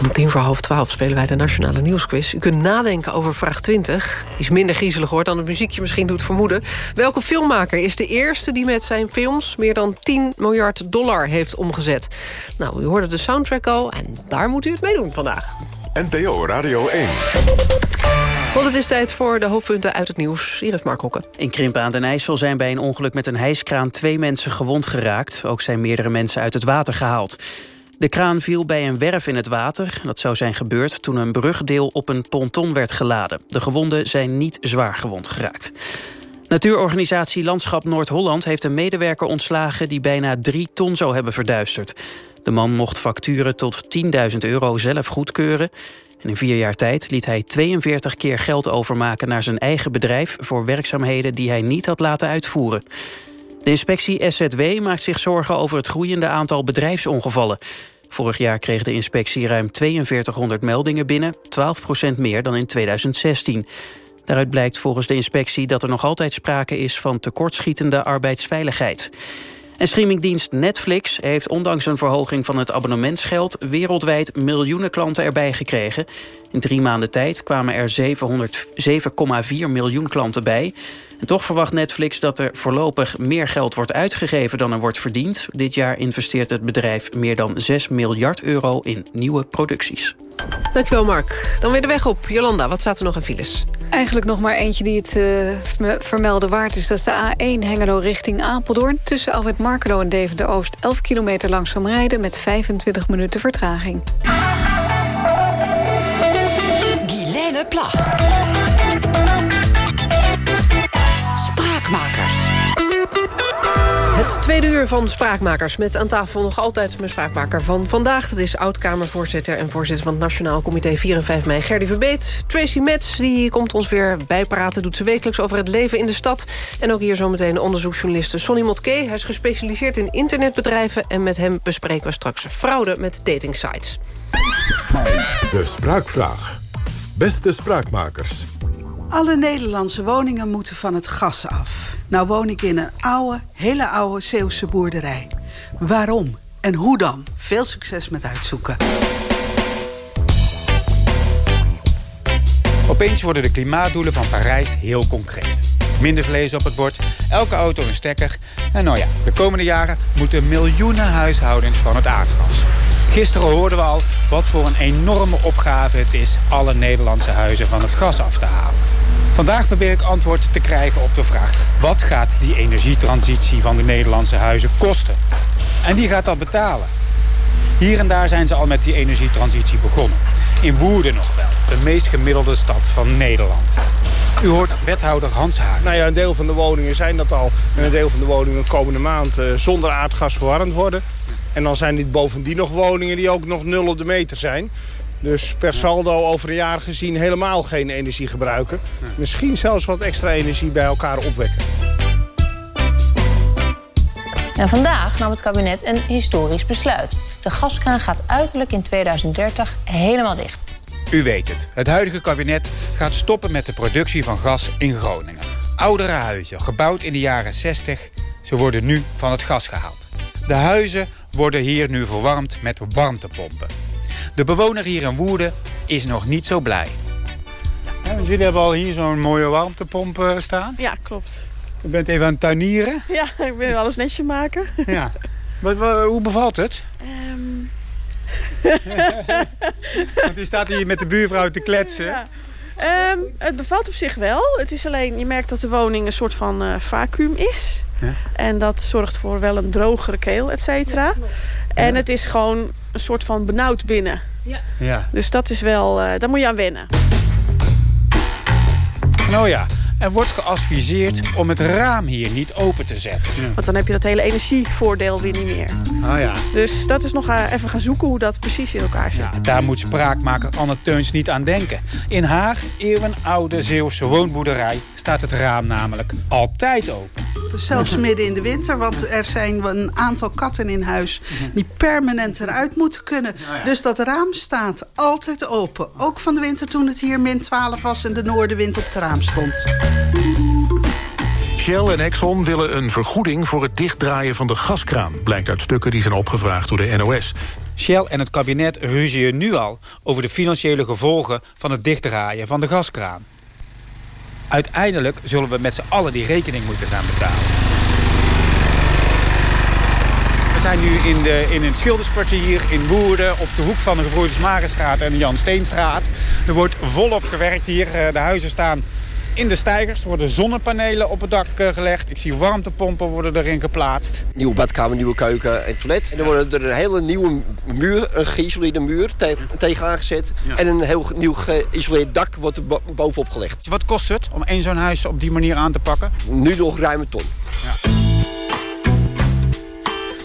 Om tien voor half twaalf spelen wij de Nationale Nieuwsquiz. U kunt nadenken over vraag 20. Die is minder griezelig hoor dan het muziekje misschien doet vermoeden. Welke filmmaker is de eerste die met zijn films... meer dan 10 miljard dollar heeft omgezet? Nou, u hoorde de soundtrack al en daar moet u het mee doen vandaag.
NPO Radio 1.
Want het is tijd voor de hoofdpunten uit het nieuws. Hier is Mark.
In Krimpen aan den IJssel zijn bij een ongeluk met een hijskraan... twee mensen gewond geraakt. Ook zijn meerdere mensen uit het water gehaald. De kraan viel bij een werf in het water. Dat zou zijn gebeurd toen een brugdeel op een ponton werd geladen. De gewonden zijn niet zwaar gewond geraakt. Natuurorganisatie Landschap Noord-Holland heeft een medewerker ontslagen... die bijna drie ton zou hebben verduisterd. De man mocht facturen tot 10.000 euro zelf goedkeuren. In vier jaar tijd liet hij 42 keer geld overmaken naar zijn eigen bedrijf... voor werkzaamheden die hij niet had laten uitvoeren. De inspectie SZW maakt zich zorgen over het groeiende aantal bedrijfsongevallen. Vorig jaar kreeg de inspectie ruim 4200 meldingen binnen, 12% meer dan in 2016. Daaruit blijkt volgens de inspectie dat er nog altijd sprake is van tekortschietende arbeidsveiligheid. En streamingdienst Netflix heeft ondanks een verhoging van het abonnementsgeld... wereldwijd miljoenen klanten erbij gekregen. In drie maanden tijd kwamen er 7,4 miljoen klanten bij. En toch verwacht Netflix dat er voorlopig meer geld wordt uitgegeven dan er wordt verdiend. Dit jaar investeert het bedrijf meer dan 6 miljard euro in nieuwe producties.
Dankjewel Mark. Dan weer de weg op. Jolanda, wat staat er nog aan files?
Eigenlijk nog maar eentje die het uh, vermelden waard is. Dat is de A1 Hengelo richting Apeldoorn. Tussen Alfred Markelo en Deventer-Oost 11 kilometer langzaam rijden... met 25 minuten vertraging.
Tweede uur van Spraakmakers. Met aan tafel nog altijd mijn spraakmaker van vandaag. Dat is oud-Kamervoorzitter en voorzitter van het Nationaal Comité 4 en 5 mei, Gerdy Verbeet. Tracy Metz die komt ons weer bijpraten. Doet ze wekelijks over het leven in de stad. En ook hier zometeen onderzoeksjournaliste Sonny Motke. Hij is gespecialiseerd in internetbedrijven. En met hem bespreken we straks fraude met datingsites.
De Spraakvraag. Beste Spraakmakers.
Alle Nederlandse woningen moeten van het gas af. Nou woon ik in een oude, hele oude Zeeuwse boerderij. Waarom en hoe dan? Veel succes met uitzoeken.
Opeens worden de klimaatdoelen van Parijs heel concreet. Minder vlees op het bord, elke auto een stekker. En nou ja, de komende jaren moeten miljoenen huishoudens van het aardgas. Gisteren hoorden we al wat voor een enorme opgave het is... alle Nederlandse huizen van het gas af te halen. Vandaag probeer ik antwoord te krijgen op de vraag... wat gaat die energietransitie van de Nederlandse huizen kosten? En wie gaat dat betalen? Hier en daar zijn ze al met die energietransitie begonnen. In Woerden nog wel, de meest gemiddelde stad van Nederland. U hoort wethouder Hans Haag.
Nou ja, een deel van de woningen zijn dat al. En een deel van de woningen komende maand uh, zonder aardgas verwarmd worden. En dan zijn dit bovendien nog woningen die ook nog nul op de meter zijn. Dus per saldo over een jaar gezien helemaal geen energie gebruiken. Misschien zelfs wat extra energie bij elkaar opwekken.
En vandaag nam het kabinet een historisch besluit. De gaskraan gaat uiterlijk in 2030 helemaal dicht.
U weet het. Het huidige kabinet gaat stoppen met de productie van gas in Groningen. Oudere huizen, gebouwd in de jaren 60, ze worden nu van het gas gehaald. De huizen worden hier nu verwarmd met warmtepompen. De bewoner hier in Woerden is nog niet zo blij.
Ja, want jullie hebben al hier zo'n mooie warmtepomp eh, staan.
Ja, klopt.
U bent even aan het tuinieren.
Ja, ik ben alles netjes maken.
Ja. Wat- hoe bevalt het?
Ehm.
Want u staat hier met de buurvrouw te kletsen.
Ja. Ehm, het bevalt op zich wel. Het is alleen, je merkt dat de woning een soort van eh vacuüm is.
Ja.
En dat zorgt voor wel een drogere keel, et cetera. En het is gewoon een soort van benauwd binnen.
Ja.
Dus dat is wel, eh, daar moet je aan wennen.
Nou ja, er wordt geadviseerd om het raam hier niet open te zetten.
Want dan heb je dat hele energievoordeel weer niet meer.
Ah ja.
Dus dat is nog eh, even gaan zoeken hoe dat precies in elkaar zit.
Daar moet spraakmaker Anne Teuns niet aan denken. In Haag, eeuwenoude Zeeuwse woonboerderij, staat het raam namelijk altijd open.
Zelfs midden in de winter, want er zijn een aantal katten in huis... die permanent eruit moeten kunnen. Dus dat raam staat altijd open. Ook van de winter toen het hier min 12 was... en de noordenwind op het raam stond.
Shell en Exxon willen een vergoeding voor het dichtdraaien van de gaskraan... blijkt uit stukken die zijn opgevraagd door de NOS.
Shell en het kabinet ruzien nu al over de financiële gevolgen van het dichtdraaien van de gaskraan. Uiteindelijk zullen we met z'n allen die rekening moeten gaan betalen. We zijn nu in, de, in het Schilderskwartier in Woerden... op de hoek van de Gebroeders Marenstraat en de Jan Steenstraat. Er wordt volop gewerkt hier. Eh, De huizen staan in de stijgers. Er worden zonnepanelen op het dak eh, gelegd. Ik zie warmtepompen worden erin geplaatst.
Nieuwe badkamer, nieuwe keuken en toilet. En er wordt er een hele nieuwe muur, een geïsoleerde muur te tegen aangezet. En een heel nieuw geïsoleerd dak wordt er bo- bovenop gelegd.
Wat kost het om één zo'n huis op die manier aan te pakken?
Nu nog ruim een ton.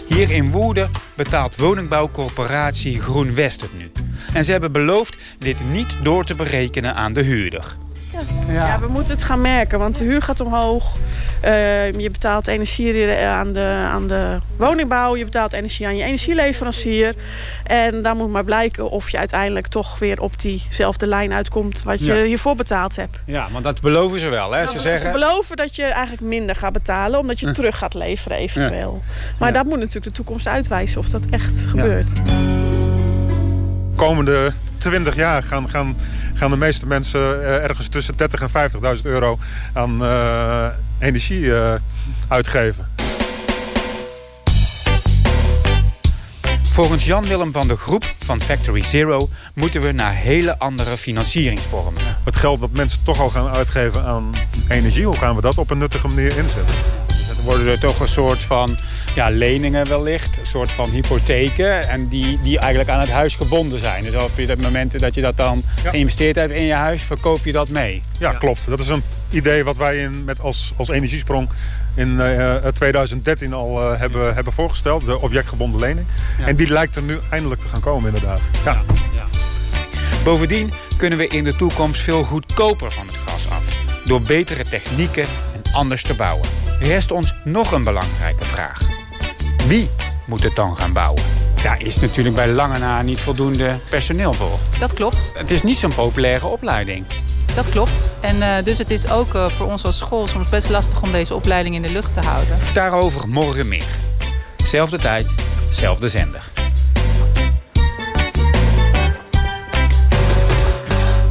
Hier in Woerden betaalt woningbouwcorporatie Groen West het nu. En ze hebben beloofd dit niet door te berekenen aan de huurder.
Ja. we moeten het gaan merken, want de huur gaat omhoog. Eh, je betaalt energie aan de, aan de woningbouw. Je betaalt energie aan je energieleverancier. En dan moet maar blijken of je uiteindelijk toch weer op diezelfde lijn uitkomt... wat je
Ja.
hiervoor betaald hebt.
Ja, want dat beloven ze wel. Hè? Ze
Ze
zeggen...
beloven dat je eigenlijk minder gaat betalen... omdat je
Ja.
terug gaat leveren eventueel. Maar
Ja.
dat moet natuurlijk de toekomst uitwijzen of dat echt gebeurt.
Komende 20 jaar gaan, gaan, gaan de meeste mensen eh, ergens tussen 30 en 50.000 euro aan eh, energie eh, uitgeven.
Volgens Jan-Willem van de Groep van Factory Zero... moeten we naar hele andere financieringsvormen.
Het geld wat mensen toch al gaan uitgeven aan energie, hoe gaan we dat op een nuttige manier inzetten?
Worden er toch een soort van ja, leningen wellicht, een soort van hypotheken... en die, die eigenlijk aan het huis gebonden zijn. Dus op het moment dat je dat dan geïnvesteerd hebt in je huis... verkoop je dat mee.
Ja, klopt. Dat is een idee wat wij in, met als, als energiesprong in eh, 2013 al eh, hebben, hebben voorgesteld. De objectgebonden lening.
Ja.
En die lijkt er nu eindelijk te gaan komen inderdaad. Ja.
Bovendien kunnen we in de toekomst veel goedkoper van het gas af. Door betere technieken en anders te bouwen. Rest ons nog een belangrijke vraag. Wie moet het dan gaan bouwen? Daar is natuurlijk bij lange na niet voldoende personeel voor.
Dat klopt.
Het is niet zo'n populaire opleiding.
Dat klopt. En eh, dus het is ook eh, voor ons als school soms best lastig om deze opleiding in de lucht te houden.
Daarover morgen meer. Zelfde tijd, zelfde zender.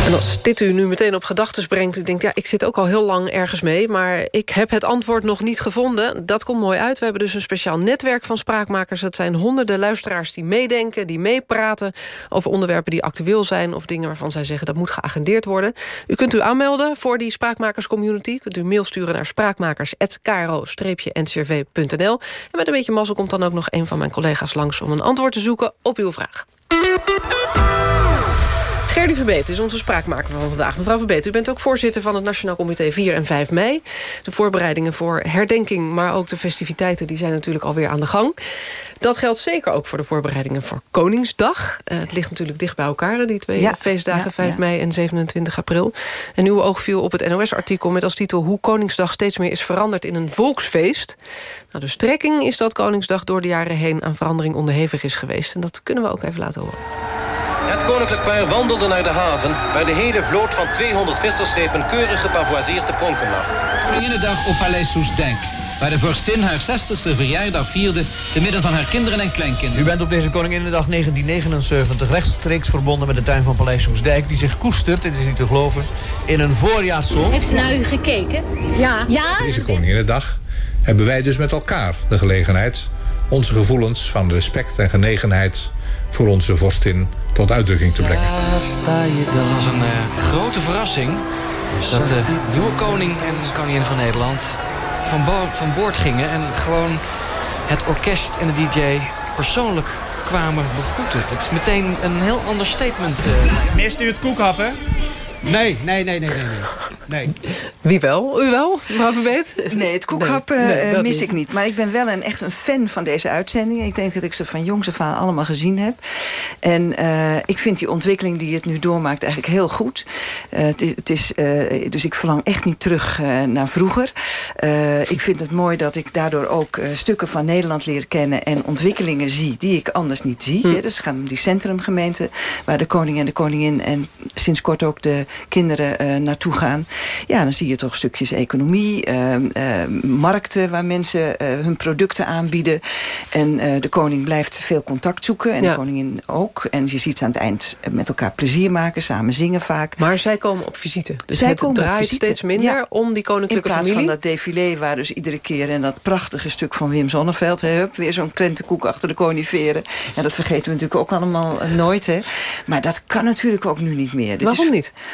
En als dit u nu meteen op gedachten brengt... u denkt, ja, ik zit ook al heel lang ergens mee... maar ik heb het antwoord nog niet gevonden. Dat komt mooi uit. We hebben dus een speciaal netwerk van spraakmakers. Dat zijn honderden luisteraars die meedenken, die meepraten... over onderwerpen die actueel zijn... of dingen waarvan zij zeggen dat moet geagendeerd worden. U kunt u aanmelden voor die spraakmakerscommunity. Kunt u mail sturen naar spraakmakers.kro-ncrv.nl. En met een beetje mazzel komt dan ook nog een van mijn collega's langs... om een antwoord te zoeken op uw vraag. Gerdy Verbeet is onze spraakmaker van vandaag. Mevrouw Verbeet, u bent ook voorzitter van het Nationaal Comité 4 en 5 mei. De voorbereidingen voor herdenking, maar ook de festiviteiten... die zijn natuurlijk alweer aan de gang. Dat geldt zeker ook voor de voorbereidingen voor Koningsdag. Uh, het ligt natuurlijk dicht bij elkaar, die twee feestdagen, ja, 5 mei en 27 april. En uw oog viel op het NOS-artikel met als titel... hoe Koningsdag steeds meer is veranderd in een volksfeest. Nou, de strekking is dat Koningsdag door de jaren heen... aan verandering onderhevig is geweest. En dat kunnen we ook even laten horen.
Het koninklijk paar wandelde naar de haven... waar de hele vloot van 200 vissersschepen keurig gepavoiseerd te pronken lag.
Koninginnedag op Paleis Soesdenk waar de vorstin haar 60ste verjaardag vierde... te midden van haar kinderen en kleinkinderen.
U bent op deze Koninginnedag 1979 rechtstreeks verbonden met de tuin van Paleis Soesdijk... die zich koestert, dit is niet te geloven, in een voorjaarszon.
Heeft ze naar u gekeken? Ja. ja?
Deze Koninginnedag hebben wij dus met elkaar de gelegenheid... onze gevoelens van respect en genegenheid voor onze vorstin tot uitdrukking te brengen.
Het was een uh, grote verrassing dat de nieuwe koning en koningin van Nederland van, bo van boord gingen... en gewoon het orkest en de DJ persoonlijk kwamen begroeten. Dat is meteen een heel ander statement. Uh.
Mist u het koekhappen? Nee, nee, nee, nee, nee. nee.
Wie wel? U wel, mevrouw Verbeet?
Nee, het koekhap nee, nee, mis niet. ik niet. Maar ik ben wel een, echt een fan van deze uitzending. Ik denk dat ik ze van jongs af aan allemaal gezien heb. En uh, ik vind die ontwikkeling die het nu doormaakt eigenlijk heel goed. Uh, het is, het is uh, dus ik verlang echt niet terug naar vroeger. ik vind het mooi dat ik daardoor ook stukken van Nederland leer kennen... en ontwikkelingen zie die ik anders niet zie. Hm. Dus gaan om die centrumgemeente... waar de koning en de koningin en sinds kort ook de kinderen naartoe gaan. Ja, dan zie je toch stukjes economie, uh, uh, markten waar mensen uh, hun producten aanbieden. En de koning blijft veel contact zoeken en ja. de koningin ook. En je ziet ze aan het eind met elkaar plezier maken, samen zingen vaak.
Maar zij komen op visite. Dus
zij
het
komen
draait
op visite.
steeds minder ja. om die koninklijke
familie. In plaats van dat défilé waar dus iedere keer... en dat prachtige stuk van Wim Sonneveld... Hè, hup, weer zo'n krentenkoek achter de koniferen. En dat vergeten we natuurlijk ook allemaal nooit. Hè. Maar dat kan natuurlijk ook nu niet meer. Dit
Waarom
is...
niet?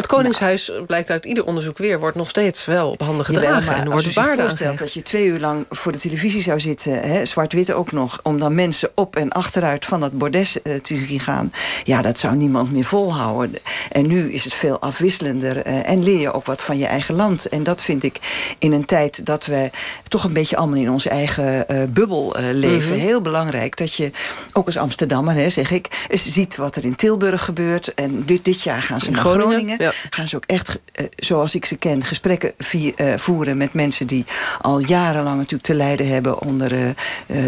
Het Koningshuis, nou. blijkt uit ieder onderzoek weer... wordt nog steeds wel op handen gedragen. En er
als je
je
voorstelt dat je twee uur lang voor de televisie zou zitten... zwart-wit ook nog... om dan mensen op en achteruit van dat bordes uh, te zien gaan... ja, dat zou niemand meer volhouden. En nu is het veel afwisselender. Uh, en leer je ook wat van je eigen land. En dat vind ik in een tijd dat we toch een beetje allemaal... in onze eigen uh, bubbel leven. Mm -hmm. Heel belangrijk dat je, ook als Amsterdammer hè, zeg ik... ziet wat er in Tilburg gebeurt. En dit, dit jaar gaan ze naar Groningen. Groningen. Ja. Gaan ze ook echt, uh, zoals ik ze ken, gesprekken uh, voeren met mensen die al jarenlang natuurlijk te lijden hebben onder uh,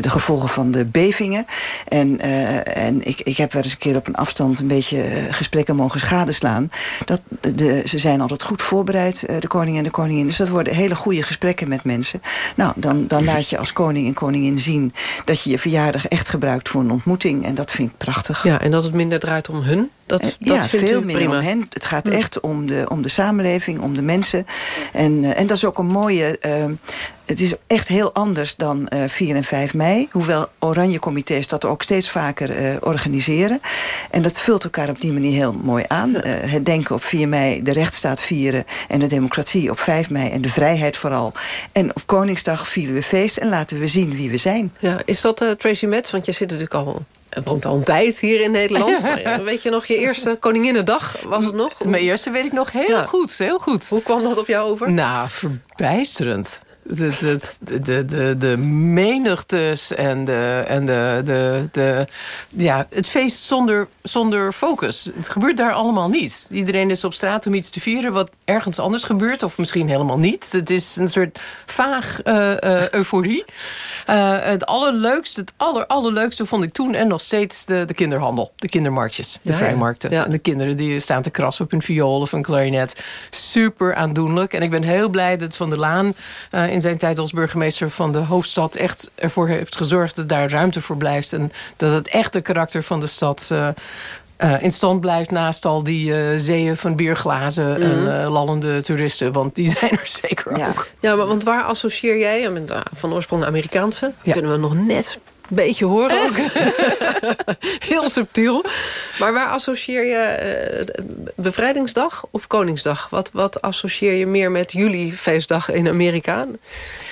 de gevolgen van de bevingen. En, en ik, ik heb wel eens een keer op een afstand een beetje gesprekken mogen schadeslaan. Dat de, ze zijn altijd goed voorbereid, de koning en de koningin. Dus dat worden hele goede gesprekken met mensen. Nou, dan, dan laat je als koning en koningin zien dat je je verjaardag echt gebruikt voor een ontmoeting. En dat vind ik prachtig.
Ja, en dat het minder draait om hun? Dat, dat
ja, veel meer
prima.
om hen. Het gaat echt om de, om de samenleving, om de mensen. En, uh, en dat is ook een mooie... Uh, het is echt heel anders dan uh, 4 en 5 mei. Hoewel oranje comité's dat ook steeds vaker uh, organiseren. En dat vult elkaar op die manier heel mooi aan. Het denken op 4 mei, de rechtsstaat vieren... en de democratie op 5 mei en de vrijheid vooral. En op Koningsdag vieren we feest en laten we zien wie we zijn.
Ja, is dat Tracy Metz? Want je zit natuurlijk al woont al een tijd hier in Nederland. Weet je nog, je eerste Koninginnedag was het nog?
Mijn eerste weet ik nog heel ja. goed, heel goed.
Hoe kwam dat op jou over?
Nou, verbijsterend. De, de, de, de, de menigtes en, de, en de, de, de, ja, het feest zonder, zonder focus. Het gebeurt daar allemaal niet. Iedereen is op straat om iets te vieren wat ergens anders gebeurt. Of misschien helemaal niet. Het is een soort vaag uh, uh, euforie. Uh, het allerleukste, het aller, allerleukste vond ik toen en nog steeds de, de kinderhandel. De kindermarktjes, de ja, vrijmarkten. Ja. En de kinderen die staan te krassen op een viool of een klarinet. Super aandoenlijk. En ik ben heel blij dat Van der Laan in zijn tijd als burgemeester van de hoofdstad... echt ervoor heeft gezorgd dat daar ruimte voor blijft. En dat het echte karakter van de stad... Uh, uh, in stand blijft naast al die uh, zeeën van bierglazen mm -hmm. en uh, lallende toeristen. Want die zijn er zeker
ja.
ook.
Ja, maar want waar associeer jij? Bent van oorsprong Amerikaanse. Ja. Kunnen we nog net beetje horen ook. Heel subtiel. Maar waar associeer je uh, bevrijdingsdag of Koningsdag? Wat, wat associeer je meer met jullie feestdag in Amerika?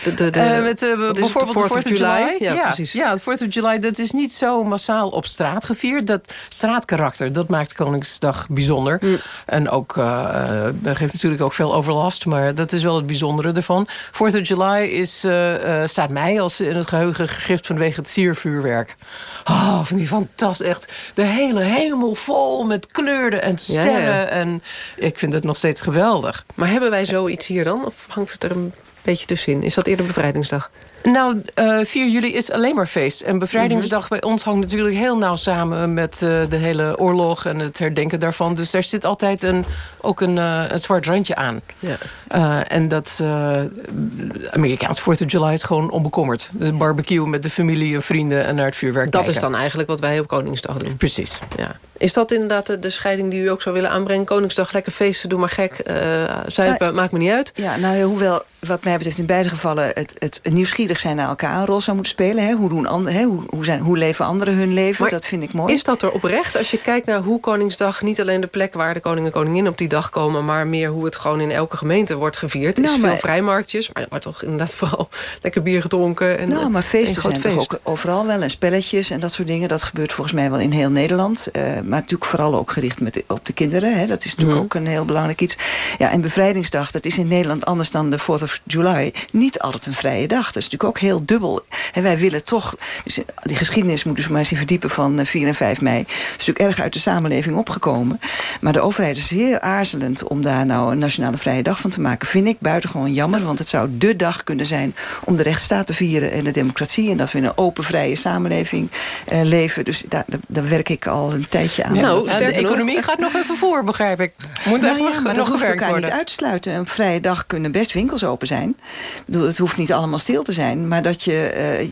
De, de, de, uh, met uh, bijvoorbeeld de 4th of July.
Ja, ja, precies.
Ja, de 4th of July, dat is niet zo massaal op straat gevierd. Dat straatkarakter, dat maakt Koningsdag bijzonder. Mm. En ook, uh, geeft natuurlijk ook veel overlast, maar dat is wel het bijzondere ervan. 4th of July is, staat mij als in het geheugen gegrift vanwege het siervuurwerk. Oh, van die fantastisch. Echt de hele hemel vol met kleuren en sterren. Ja, ja. En ik vind het nog steeds geweldig.
Maar hebben wij zoiets hier dan? Of hangt het er een beetje tussenin? Is dat eerder bevrijdingsdag?
Nou, uh, 4 juli is alleen maar feest. En bevrijdingsdag bij ons hangt natuurlijk heel nauw samen... met uh, de hele oorlog en het herdenken daarvan. Dus daar zit altijd een, ook een, uh, een zwart randje aan. Ja. en dat Amerikaans 4th of July is gewoon onbekommerd. De barbecue met de familie en vrienden en naar het vuurwerk
Dat
kijken.
is dan eigenlijk wat wij op Koningsdag doen.
Precies.
Ja. Is dat inderdaad de, de scheiding die u ook zou willen aanbrengen? Koningsdag, lekker feesten, doe maar gek. zuipen, maakt me niet uit.
Ja, nou, hoewel wat mij betreft in beide gevallen... het, het nieuwsgierig zijn naar elkaar een rol zou moeten spelen. Hè? Hoe, doen hè? Hoe, hoe, zijn, hoe leven anderen hun leven?
Maar
dat vind ik mooi.
Is dat er oprecht? Als je kijkt naar hoe Koningsdag... niet alleen de plek waar de koning en koningin op die dag komen... maar meer hoe het gewoon in elke gemeente wordt gevierd. Er nou, is veel vrijmarktjes, maar er wordt toch inderdaad vooral... lekker bier gedronken. En,
nou, maar feesten zijn
feest.
toch ook overal wel. En spelletjes en dat soort dingen. Dat gebeurt volgens mij wel in heel Nederland. Uh, maar natuurlijk vooral ook gericht met, op de kinderen. Hè? Dat is natuurlijk mm. ook een heel belangrijk iets. Ja, en Bevrijdingsdag, dat is in Nederland anders dan de 4th of July... niet altijd een vrije dag. Dat is natuurlijk ook heel dubbel. En wij willen toch... Dus die geschiedenis moet dus maar eens verdiepen van 4 en 5 mei. Het is natuurlijk erg uit de samenleving opgekomen. Maar de overheid is zeer aarzelend om daar nou een nationale vrije dag van te maken. Vind ik buitengewoon jammer. Want het zou dé dag kunnen zijn om de rechtsstaat te vieren en de democratie. En dat we in een open, vrije samenleving uh, leven. Dus daar, daar werk ik al een tijdje aan.
Nou, de economie nog. gaat nog even voor, begrijp ik. Moet
nou, ja, maar
nog
dat hoeft elkaar
worden.
niet uit te sluiten. Een vrije dag kunnen best winkels open zijn. Ik bedoel, het hoeft niet allemaal stil te zijn. Maar dat je,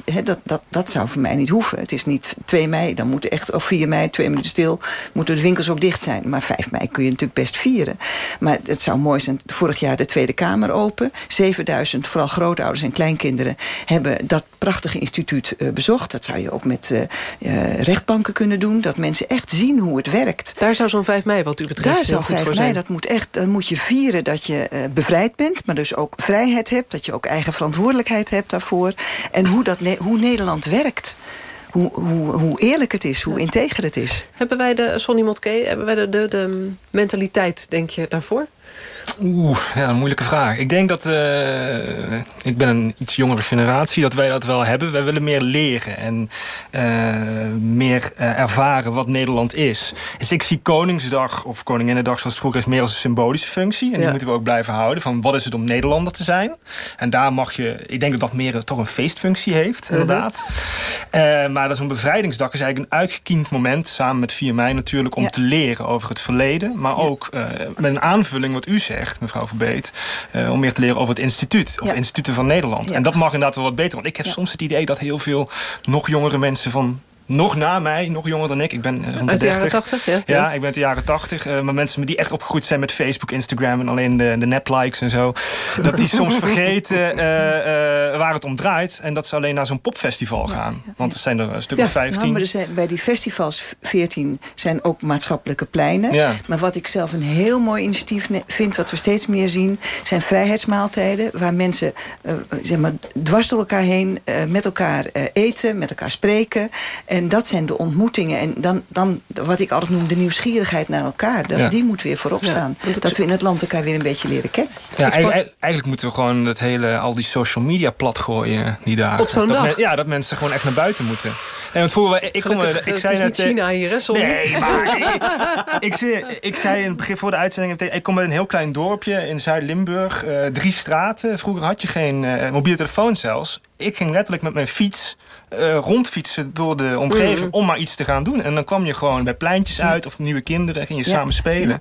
he, dat, dat, dat zou voor mij niet hoeven. Het is niet 2 mei, dan moet echt, of 4 mei, twee minuten stil, moeten de winkels ook dicht zijn. Maar 5 mei kun je natuurlijk best vieren. Maar het zou mooi zijn, vorig jaar de Tweede Kamer open. 7000, vooral grootouders en kleinkinderen, hebben dat prachtige instituut uh, bezocht. Dat zou je ook met uh, uh, rechtbanken kunnen doen. Dat mensen echt zien hoe het werkt.
Daar zou zo'n 5 mei wat u betreft
Daar zou 5
mei,
dat moet echt, dan moet je vieren dat je bevrijd bent. Maar dus ook vrijheid hebt. Dat je ook eigen verantwoordelijkheid hebt daarvoor. En hoe, dat, hoe Nederland werkt. Hoe, hoe, hoe, eerlijk het is, hoe integer het is.
Hebben wij de, Sonny Motke, hebben wij de, de, de mentaliteit, denk je, daarvoor?
Oeh, ja, een moeilijke vraag. Ik denk dat, uh, ik ben een iets jongere generatie, dat wij dat wel hebben. Wij willen meer leren en uh, meer uh, ervaren wat Nederland is. Dus ik zie Koningsdag of Koninginnedag zoals vroeger is meer als een symbolische functie. En ja. die moeten we ook blijven houden. Van wat is het om Nederlander te zijn? En daar mag je, ik denk dat dat meer toch een feestfunctie heeft, inderdaad. -huh. maar dat zo'n bevrijdingsdag is eigenlijk een uitgekiend moment, samen met 4 mei natuurlijk, om ja. te leren over het verleden. Maar ook met een aanvulling wat u zegt, mevrouw Verbeet... Uh, om meer te leren over het instituut, of ja. instituten van Nederland. Ja. En dat mag inderdaad wel wat beter. Want ik heb soms het idee dat heel veel nog jongere mensen van nog na mij, nog jonger dan ik. Ik ben rond de,
de jaren 80, ja.
Ja, ik ben de jaren 80. Uh, maar mensen die echt opgegroeid zijn met Facebook, Instagram... en alleen de, de neplikes en zo... dat die soms vergeten uh, uh, waar het om draait... en dat ze alleen naar zo'n popfestival gaan. Want er zijn er een stuk of 15.
Nou, maar er zijn, bij die festivals 14 zijn ook maatschappelijke pleinen. Maar wat ik zelf een heel mooi initiatief vind... wat we steeds meer zien, zijn vrijheidsmaaltijden... waar mensen zeg maar, dwars door elkaar heen met elkaar eten, met elkaar spreken... En dat zijn de ontmoetingen. En dan, dan wat ik altijd noem, de nieuwsgierigheid naar elkaar. Dat, ja. Die moet weer voorop staan. Ja, dat we in het land elkaar weer een beetje leren kennen.
Ja, eigenlijk, eigenlijk moeten we gewoon het hele, al die social media plat gooien die daar.
Op zo'n dag?
Men, ja, dat mensen gewoon echt naar buiten moeten. Nee, want vroeger, ik, kom,
Gelukkig,
ik
het
zei
is
net,
niet China hier, hè? Sorry.
Nee, maar ik, ik, zei, ik zei in het begin voor de uitzending... ik kom uit een heel klein dorpje in Zuid-Limburg. Uh, drie straten. Vroeger had je geen uh, mobiele telefoon zelfs. Ik ging letterlijk met mijn fiets uh, rondfietsen door de omgeving... Mm. om maar iets te gaan doen. En dan kwam je gewoon bij pleintjes uit of nieuwe kinderen... ging je ja. samen spelen.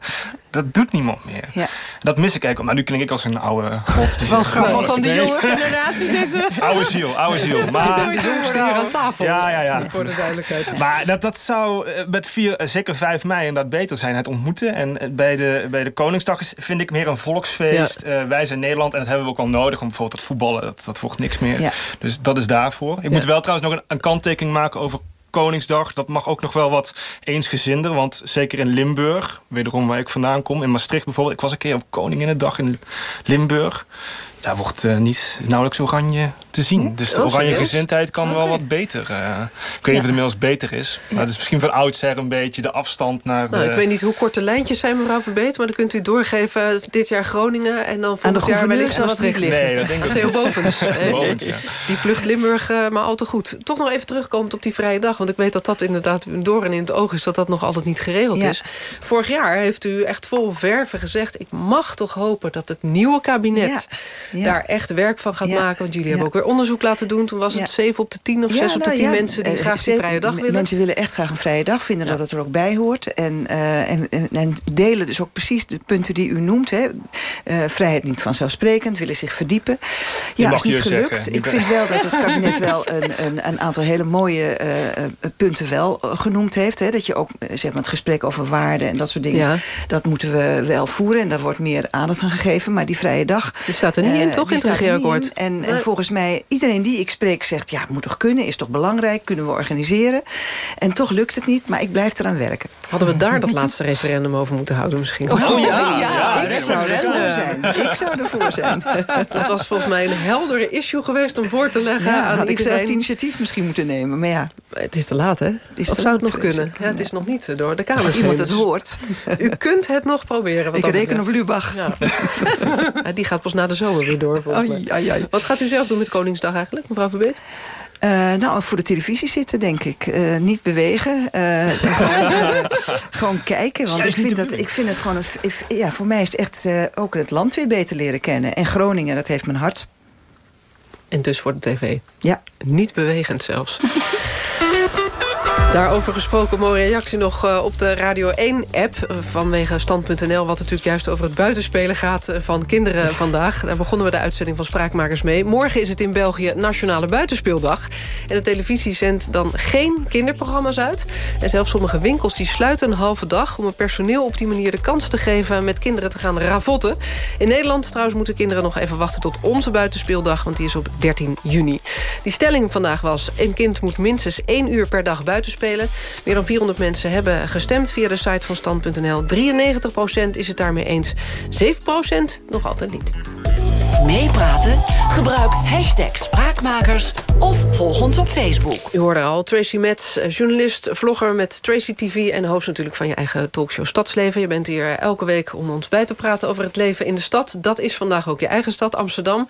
Dat doet niemand meer.
Ja.
Dat mis ik eigenlijk. Maar nu klink ik als een oude god.
Die van, de jonge generatie deze.
oude ziel, oude ziel. Maar,
de jongste hier aan tafel.
Ja, ja, ja.
Voor de duidelijkheid.
Maar dat, dat zou met vier, zeker 5 mei inderdaad beter zijn. Het ontmoeten. En bij de, bij de Koningsdag is, vind ik meer een volksfeest. Ja. Uh, wij zijn Nederland en dat hebben we ook wel nodig. Om bijvoorbeeld het voetballen, dat, dat wordt niks meer. Dus dat is daarvoor. Ik moet wel trouwens nog een, een kanttekening maken over Koningsdag. Dat mag ook nog wel wat eensgezinder. Want zeker in Limburg, wederom waar ik vandaan kom... in Maastricht bijvoorbeeld. Ik was een keer op Koninginnedag in Limburg daar wordt uh, niet nauwelijks oranje te zien. Dus de oh, oranje gezindheid kan wel wat beter. Uh, ik weet niet of het inmiddels beter is. Maar het is misschien van oudsher een beetje de afstand naar...
Nou, ik weet niet hoe kort de lijntjes zijn, mevrouw Verbeet... maar dan kunt u doorgeven dit jaar Groningen... en dan volgend jaar wellicht Maastricht.
Nee, dat denk ik
Theo Bovens. Bovens ja. Die plucht Limburg uh, maar al te goed. Toch nog even terugkomend op die vrije dag. Want ik weet dat dat inderdaad door en in het oog is... dat dat nog altijd niet geregeld is. Vorig jaar heeft u echt vol verven gezegd... ik mag toch hopen dat het nieuwe kabinet daar echt werk van gaat maken. Want jullie hebben ook weer onderzoek laten doen. Toen was het 7 op de 10 of 6 op de 10 nou mensen die eh, graag die vrije dag willen.
Mensen willen echt graag een vrije dag, vinden dat het er ook bij hoort. En, uh, en, en, delen dus ook precies de punten die u noemt. Hè. Uh, vrijheid niet vanzelfsprekend, willen zich verdiepen. Ja, is niet gelukt. Zeggen. Ik vind wel dat het kabinet wel een, een, een aantal hele mooie uh, punten wel genoemd heeft. Hè. Dat je ook zeg maar, het gesprek over waarden en dat soort dingen... dat moeten we wel voeren en daar wordt meer aandacht aan gegeven. Maar die vrije dag...
Die staat er niet in, toch?
het En, en, volgens mij, iedereen die ik spreek zegt... ja, het moet toch kunnen, is toch belangrijk, kunnen we organiseren. En toch lukt het niet, maar ik blijf eraan werken.
Hadden we daar dat laatste referendum over moeten houden misschien?
Oh, oh ja, ja, ik zou ervoor zijn. Ik zou ervoor zijn.
Dat was volgens mij een heldere issue geweest om voor te leggen ja, aan
had
iedereen.
ik zelf het initiatief misschien moeten nemen, maar ja.
Het is te laat, hè? Is of zou het nog kunnen? Ja, het is nog niet door de Kamer.
Als iemand het hoort.
U kunt het nog proberen.
ik reken op Lubach. Ja.
die gaat pas na de zomer weer door, volgens mij. Wat gaat u zelf doen met Koningsdag eigenlijk, mevrouw Verbeet?
Uh, nou, voor de televisie zitten, denk ik. Uh, niet bewegen. Uh, gewoon, gewoon, kijken. Want ik vind, dat, ik vind het gewoon... Een, ja, voor mij is het echt ook het land weer beter leren kennen. En Groningen, dat heeft mijn hart.
En dus voor de tv?
Ja.
Niet bewegend zelfs. Daarover gesproken, mooie reactie nog eh, op de Radio 1-app vanwege Stand.nl... wat natuurlijk juist over het buitenspelen gaat eh, van kinderen vandaag. Daar begonnen we de uitzending van Spraakmakers mee. Morgen is het in België Nationale Buitenspeeldag. En de televisie zendt dan geen kinderprogramma's uit. En zelfs sommige winkels die sluiten een halve dag... om het personeel op die manier de kans te geven met kinderen te gaan ravotten. In Nederland trouwens moeten kinderen nog even wachten tot onze buitenspeeldag... want die is op 13 juni. Die stelling vandaag was... een kind moet minstens één uur per dag buitenspelen Meer dan 400 mensen hebben gestemd via de site van stand.nl. 93% is het daarmee eens. 7% nog altijd niet.
Meepraten? Gebruik hashtag Spraakmakers of volg ons op Facebook.
U hoorde al, Tracy Metz, eh, journalist, vlogger met Tracy TV... en host natuurlijk van je eigen talkshow Stadsleven. Je bent hier elke week om ons bij te praten over het leven in de stad. Dat is vandaag ook je eigen stad, Amsterdam.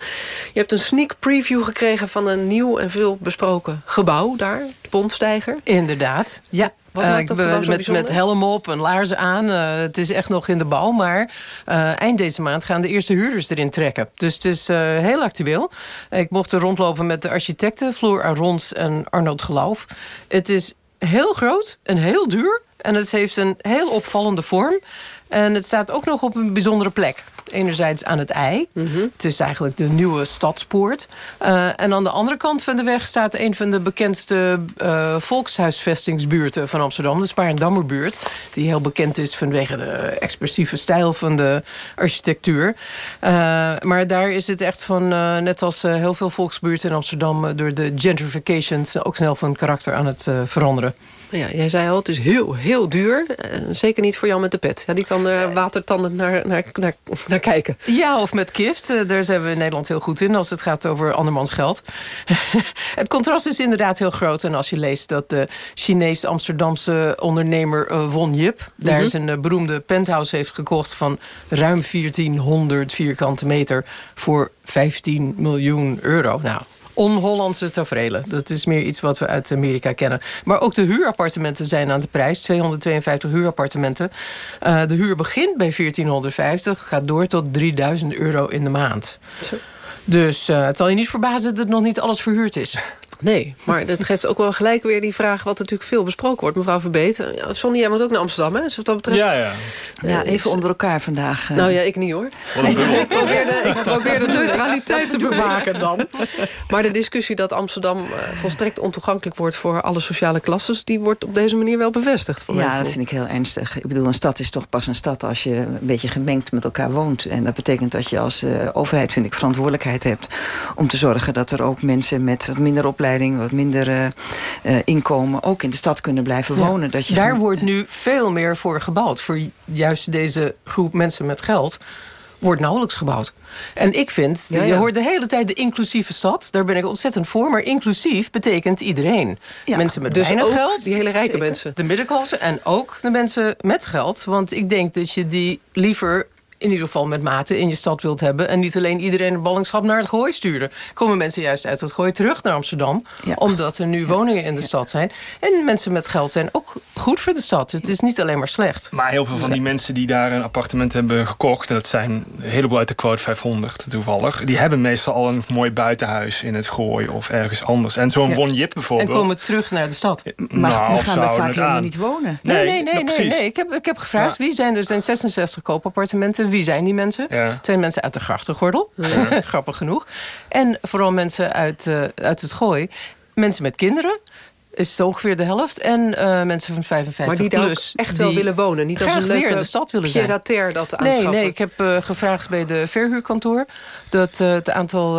Je hebt een sneak preview gekregen van een nieuw en veel besproken gebouw daar. De Pontstijger.
Inderdaad, ja.
Wat maakt dat
met, met helm op en laarzen aan. Uh, het is echt nog in de bouw. Maar uh, eind deze maand gaan de eerste huurders erin trekken. Dus het is heel actueel. Ik mocht er rondlopen met de architecten Floor Arons en Arnold Geloof. Het is heel groot en heel duur. En het heeft een heel opvallende vorm. En het staat ook nog op een bijzondere plek. Enerzijds aan het ei. Mhm. Het is eigenlijk de nieuwe stadspoort. Uh, en aan de andere kant van de weg staat een van de bekendste uh, volkshuisvestingsbuurten van Amsterdam. De Spaar- Die heel bekend is vanwege de expressieve stijl van de architectuur. Uh, maar daar is het echt van, net als heel veel volksbuurten in Amsterdam... door de gentrifications ook snel van karakter aan het veranderen.
Ja, jij zei al, het is heel, heel duur. Uh, zeker niet voor jou met de pet. Ja, die kan er watertanden naar, naar, naar, naar kijken.
Ja, of met kift. Uh, daar zijn we in Nederland heel goed in als het gaat over andermans geld. het contrast is inderdaad heel groot. En als je leest dat de Chinees-Amsterdamse ondernemer Won Yip... daar mhm. zijn beroemde penthouse heeft gekocht van ruim 1400 vierkante meter... voor 15 miljoen euro. Nou, on-Hollandse tafereelen. Dat is meer iets wat we uit Amerika kennen. Maar ook de huurappartementen zijn aan de prijs. 252 huurappartementen. Uh, de huur begint bij 1450, gaat door tot 3000 euro in de maand. Dus uh, het zal je niet verbazen dat nog niet alles verhuurd is.
Nee, maar dat geeft ook wel gelijk weer die vraag... wat natuurlijk veel besproken wordt, mevrouw Verbeet. Ja, Sonny, jij moet ook naar Amsterdam, hè? Dus wat dat betreft...
Ja, ja. ja even onder elkaar vandaag.
Nou ja, ik niet hoor. ik, probeerde, ik probeerde neutraliteit te bewaken dan. Maar de discussie dat Amsterdam volstrekt ontoegankelijk wordt... voor alle sociale klasses, die wordt op deze manier wel bevestigd. Voor
ja, dat vind ik heel ernstig. Ik bedoel, een stad is toch pas een stad als je een beetje gemengd met elkaar woont. En dat betekent dat je als overheid, vind ik, verantwoordelijkheid hebt... om te zorgen dat er ook mensen met wat minder opleiding... wat minder uh, inkomen ook in de stad kunnen blijven wonen. Dat je
Daar wordt nu veel meer voor gebouwd. Voor juist deze groep mensen met geld wordt nauwelijks gebouwd. En ik vind, ja, ja. je hoort de hele tijd de inclusieve stad. Daar ben ik ontzettend voor. Maar inclusief betekent iedereen. Ja. Mensen met
dus
weinig geld.
die hele rijke mensen.
De middenklasse en ook de mensen met geld. Want ik denk dat je die liever in ieder geval met mate in je stad wilt hebben... en niet alleen iedereen een ballingschap naar het gooi sturen. Komen mensen juist uit het gooi terug naar Amsterdam... omdat er nu woningen in de stad zijn. En mensen met geld zijn ook goed voor de stad. Het is niet alleen maar slecht.
Maar heel veel van die mensen die daar een appartement hebben gekocht... en dat zijn een heleboel uit de quote 500 toevallig... die hebben meestal al een mooi buitenhuis in het gooi of ergens anders. En zo'n Won Jip bijvoorbeeld...
En komen terug naar de stad.
Maar nou, we gaan daar vaak helemaal niet wonen.
Nee, nee, nee. nee, nee, nee. Ik, heb, ik heb gevraagd, wie zijn er? zijn 66 koopappartementen wie zijn die mensen? Ja. Het zijn mensen uit de grachtengordel, ja. grappig genoeg. En vooral mensen uit, uh, uit het gooi. Mensen met kinderen is het ongeveer de helft. En uh, mensen van 55
maar die
plus.
echt wel willen wonen. Niet als een leuke
weer in de stad willen zijn.
dat aanschaffen.
Nee, nee, ik heb uh, gevraagd bij de verhuurkantoor... dat uh, het aantal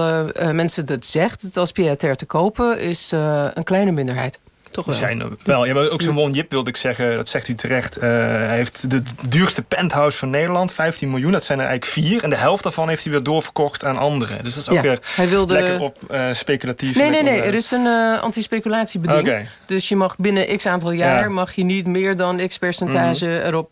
mensen dat zegt... dat als pied te kopen is een kleine minderheid. Toch wel.
Zijn wel. Ja, ook zo'n Won Jip wilde ik zeggen, dat zegt u terecht. Uh, hij heeft de duurste penthouse van Nederland, 15 miljoen. Dat zijn er eigenlijk vier. En de helft daarvan heeft hij weer doorverkocht aan anderen. Dus dat is ook ja, weer hij wilde... lekker op uh, speculatief.
Nee, nee, nee. Er is een uh, anti-speculatiebeding. Okay. Dus je mag binnen x aantal jaar ja. mag je niet meer dan x percentage mm -hmm. erop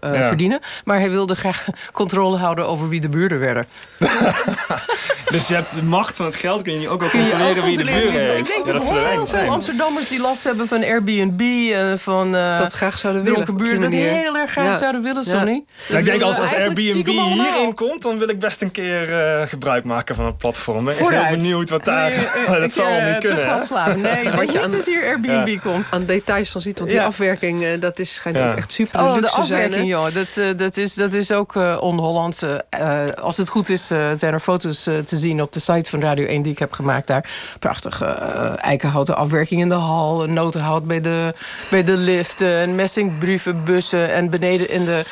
ja. verdienen. Maar hij wilde graag controle houden over wie de buurden werden.
dus je hebt de macht van het geld, kun je ook al controleren wie de buren heeft.
Ik denk dat, dat heel veel Amsterdammers die last hebben van Airbnb en van uh,
dat graag zouden willen.
Buurt, dat heel erg graag ja. zouden willen, Sonny.
Ja. ik denk als, als Airbnb hierin komt, dan wil ik best een keer uh, gebruik maken van het platform. Ik ben heel benieuwd wat daar... Nee, dat zal niet kunnen.
Nee, wat je aan het hier Airbnb komt.
Aan details dan ziet, want die afwerking, uh, dat is, schijnt ook echt super Oh,
de afwerking,
zijn,
joh. Dat, dat, is, dat is ook on-Hollands. als het goed is, zijn er foto's te zien op de site van Radio 1 die ik heb gemaakt daar. Prachtige eikenhouten afwerking in de hal, notenhout bij de, bij de liften, messingbrievenbussen. En beneden in de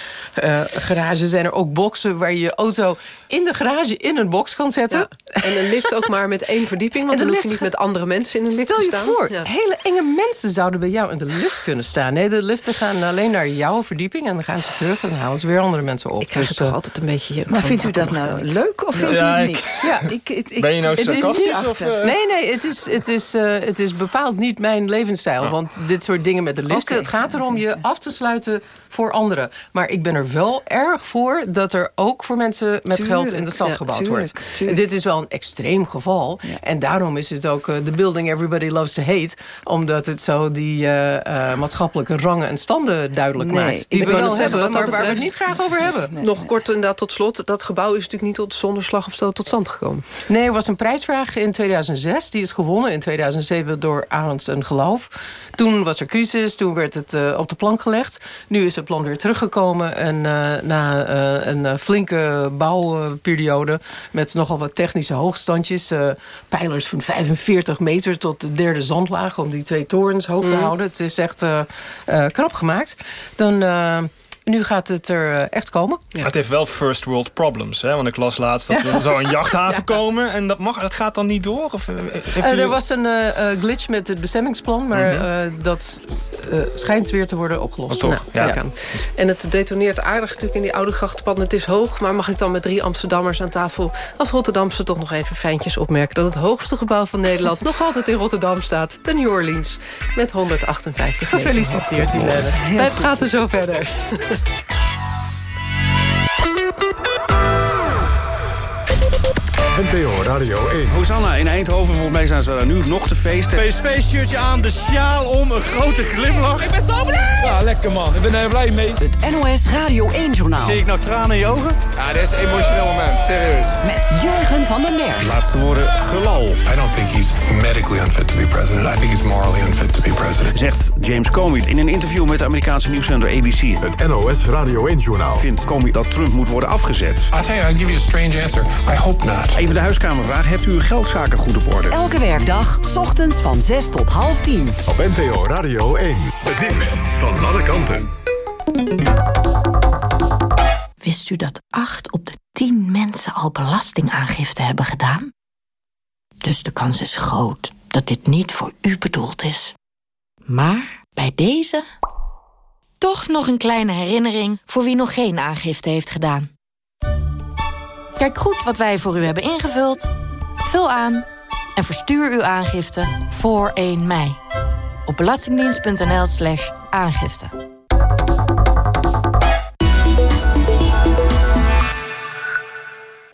uh, garage zijn er ook boxen waar je je auto in de garage in een box kan zetten.
Ja. En een lift ook maar met één verdieping, want dan hoef je niet met andere mensen in een lift
te
staan.
Stel je voor, ja. hele enge mensen zouden bij jou in de lift kunnen staan. Nee, de liften gaan alleen naar jouw verdieping en dan gaan ze terug en dan halen ze weer andere mensen op.
Ik krijg dus, het toch altijd een beetje...
Maar vindt u dat nou leuk of vindt ja, u het niet?
Ja, ik, ik, ik, ben je nou sarcastisch? Of, uh...
Nee, nee, het is, het, is, uh, het is bepaald niet mijn levensstijl. Oh. Want dit soort dingen met de lift, okay. het gaat erom je af te sluiten voor anderen. Maar ik ben er wel erg voor dat er ook voor mensen met tuurlijk, geld in de stad ja, gebouwd tuurlijk, wordt. Tuurlijk. Dit is wel een extreem geval. Ja. En daarom is het ook de uh, building everybody loves to hate. Omdat het zo die uh, uh, maatschappelijke rangen en standen duidelijk
nee,
maakt. Die we wel hebben, maar
betreft,
waar we het niet graag over hebben.
Nee, Nog kort inderdaad tot slot. Dat gebouw is natuurlijk niet tot zonder slag of stoot tot stand gekomen.
Nee, er was een prijsvraag in 2006. Die is gewonnen in 2007 door Arends en Geloof. Toen was er crisis, toen werd het uh, op de plank gelegd. Nu is het plan weer teruggekomen. En uh, na uh, een flinke bouwperiode met nogal wat technische hoogstandjes. pijlers van 45 meter tot de derde zandlaag... om die twee torens hoog te mm. houden. Het is echt knap gemaakt. Dan nu gaat het er eh, echt komen.
Ja. Het heeft wel first world problems. Hè? Want ik las laatst dat er zou een jachthaven ja. komen. En dat, mag, dat gaat dan niet door? Of,
uh, uh, er was een glitch met het bestemmingsplan. Maar mm -hmm. dat schijnt weer te worden opgelost.
Oh, toch? Nou, ja.
En het detoneert aardig natuurlijk in die oude grachtenpad. Het is hoog, maar mag ik dan met drie Amsterdammers aan tafel... als Rotterdamse toch nog even fijntjes opmerken... dat het hoogste gebouw van Nederland nog altijd in Rotterdam staat. De New Orleans. Met 158
Gefeliciteerd, Helene.
Wij praten zo verder. Thank you.
NPO Radio 1.
Hosanna in Eindhoven, volgens mij zijn ze daar nu nog te feesten.
PSV-shirtje aan, de sjaal om, een grote glimlach. Ik ben zo blij!
Ja, lekker man. Ik ben er blij mee.
Het NOS Radio 1-journaal.
Zie ik nou tranen in je ogen?
Ja, dit is een emotioneel moment, serieus.
Met Jurgen van den Berg.
Laatste woorden, gelal.
I don't think he's medically unfit to be president. I think he's morally unfit to be president.
Zegt James Comey in een interview met de Amerikaanse nieuwszender ABC.
Het NOS Radio 1-journaal.
Vindt Comey dat Trump moet worden afgezet?
I tell you, I'll give you a strange answer. I hope not.
Even de huiskamervraag. Hebt u uw geldzaken goed op orde?
Elke werkdag, 's ochtends van 6 tot half 10.
Op NPO Radio 1. Het nieuws van alle kanten.
Wist u dat 8 op de 10 mensen al belastingaangifte hebben gedaan? Dus de kans is groot dat dit niet voor u bedoeld is. Maar bij deze toch nog een kleine herinnering voor wie nog geen aangifte heeft gedaan. Kijk goed wat wij voor u hebben ingevuld. Vul aan en verstuur uw aangifte voor 1 mei. Op belastingdienst.nl slash aangifte.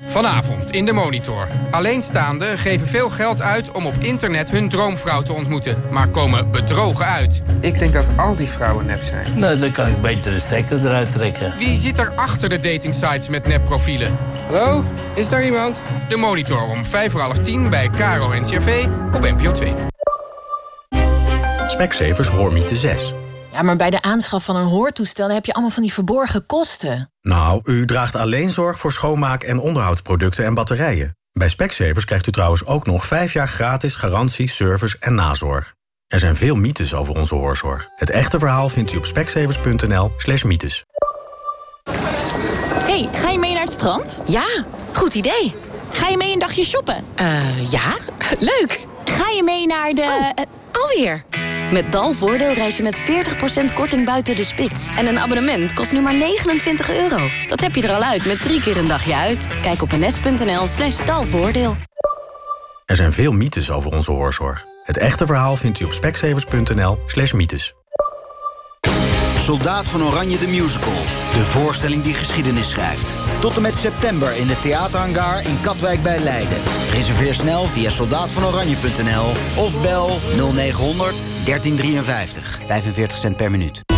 Vanavond in de Monitor. Alleenstaanden geven veel geld uit om op internet hun droomvrouw te ontmoeten, maar komen bedrogen uit.
Ik denk dat al die vrouwen nep zijn.
Nou, dan kan ik beter de stekker eruit trekken.
Wie zit er achter de datingsites met nepprofielen?
Hallo, is daar iemand?
De Monitor om 5 voor half 10 bij Caro en CRV op NPO 2.
Specsavers Hoormiete 6.
Ja, maar bij de aanschaf van een hoortoestel heb je allemaal van die verborgen kosten.
Nou, u draagt alleen zorg voor schoonmaak- en onderhoudsproducten en batterijen. Bij Specsavers krijgt u trouwens ook nog 5 jaar gratis garantie, service en nazorg. Er zijn veel mythes over onze hoorzorg. Het echte verhaal vindt u op specsavers.nl slash mythes.
hey, ga je mee naar het strand? Ja, goed idee. Ga je mee een dagje shoppen? Eh, ja, leuk. Ga je mee naar de... eh, alweer. Met Dalvoordeel reis je met 40% korting buiten de spits. En een abonnement kost nu maar 29 euro. Dat heb je er al uit met drie keer een dagje uit. Kijk op ns.nl slash dalvoordeel.
Er zijn veel mythes over onze hoorzorg. Het echte verhaal vindt u op specsavers.nl slash mythes.
Soldaat van Oranje de Musical. De voorstelling die geschiedenis schrijft. Tot en met september in de theaterhangar in Katwijk bij Leiden. Reserveer snel via soldaatvanoranje.nl of bel 0900 1353. 45 cent per minuut.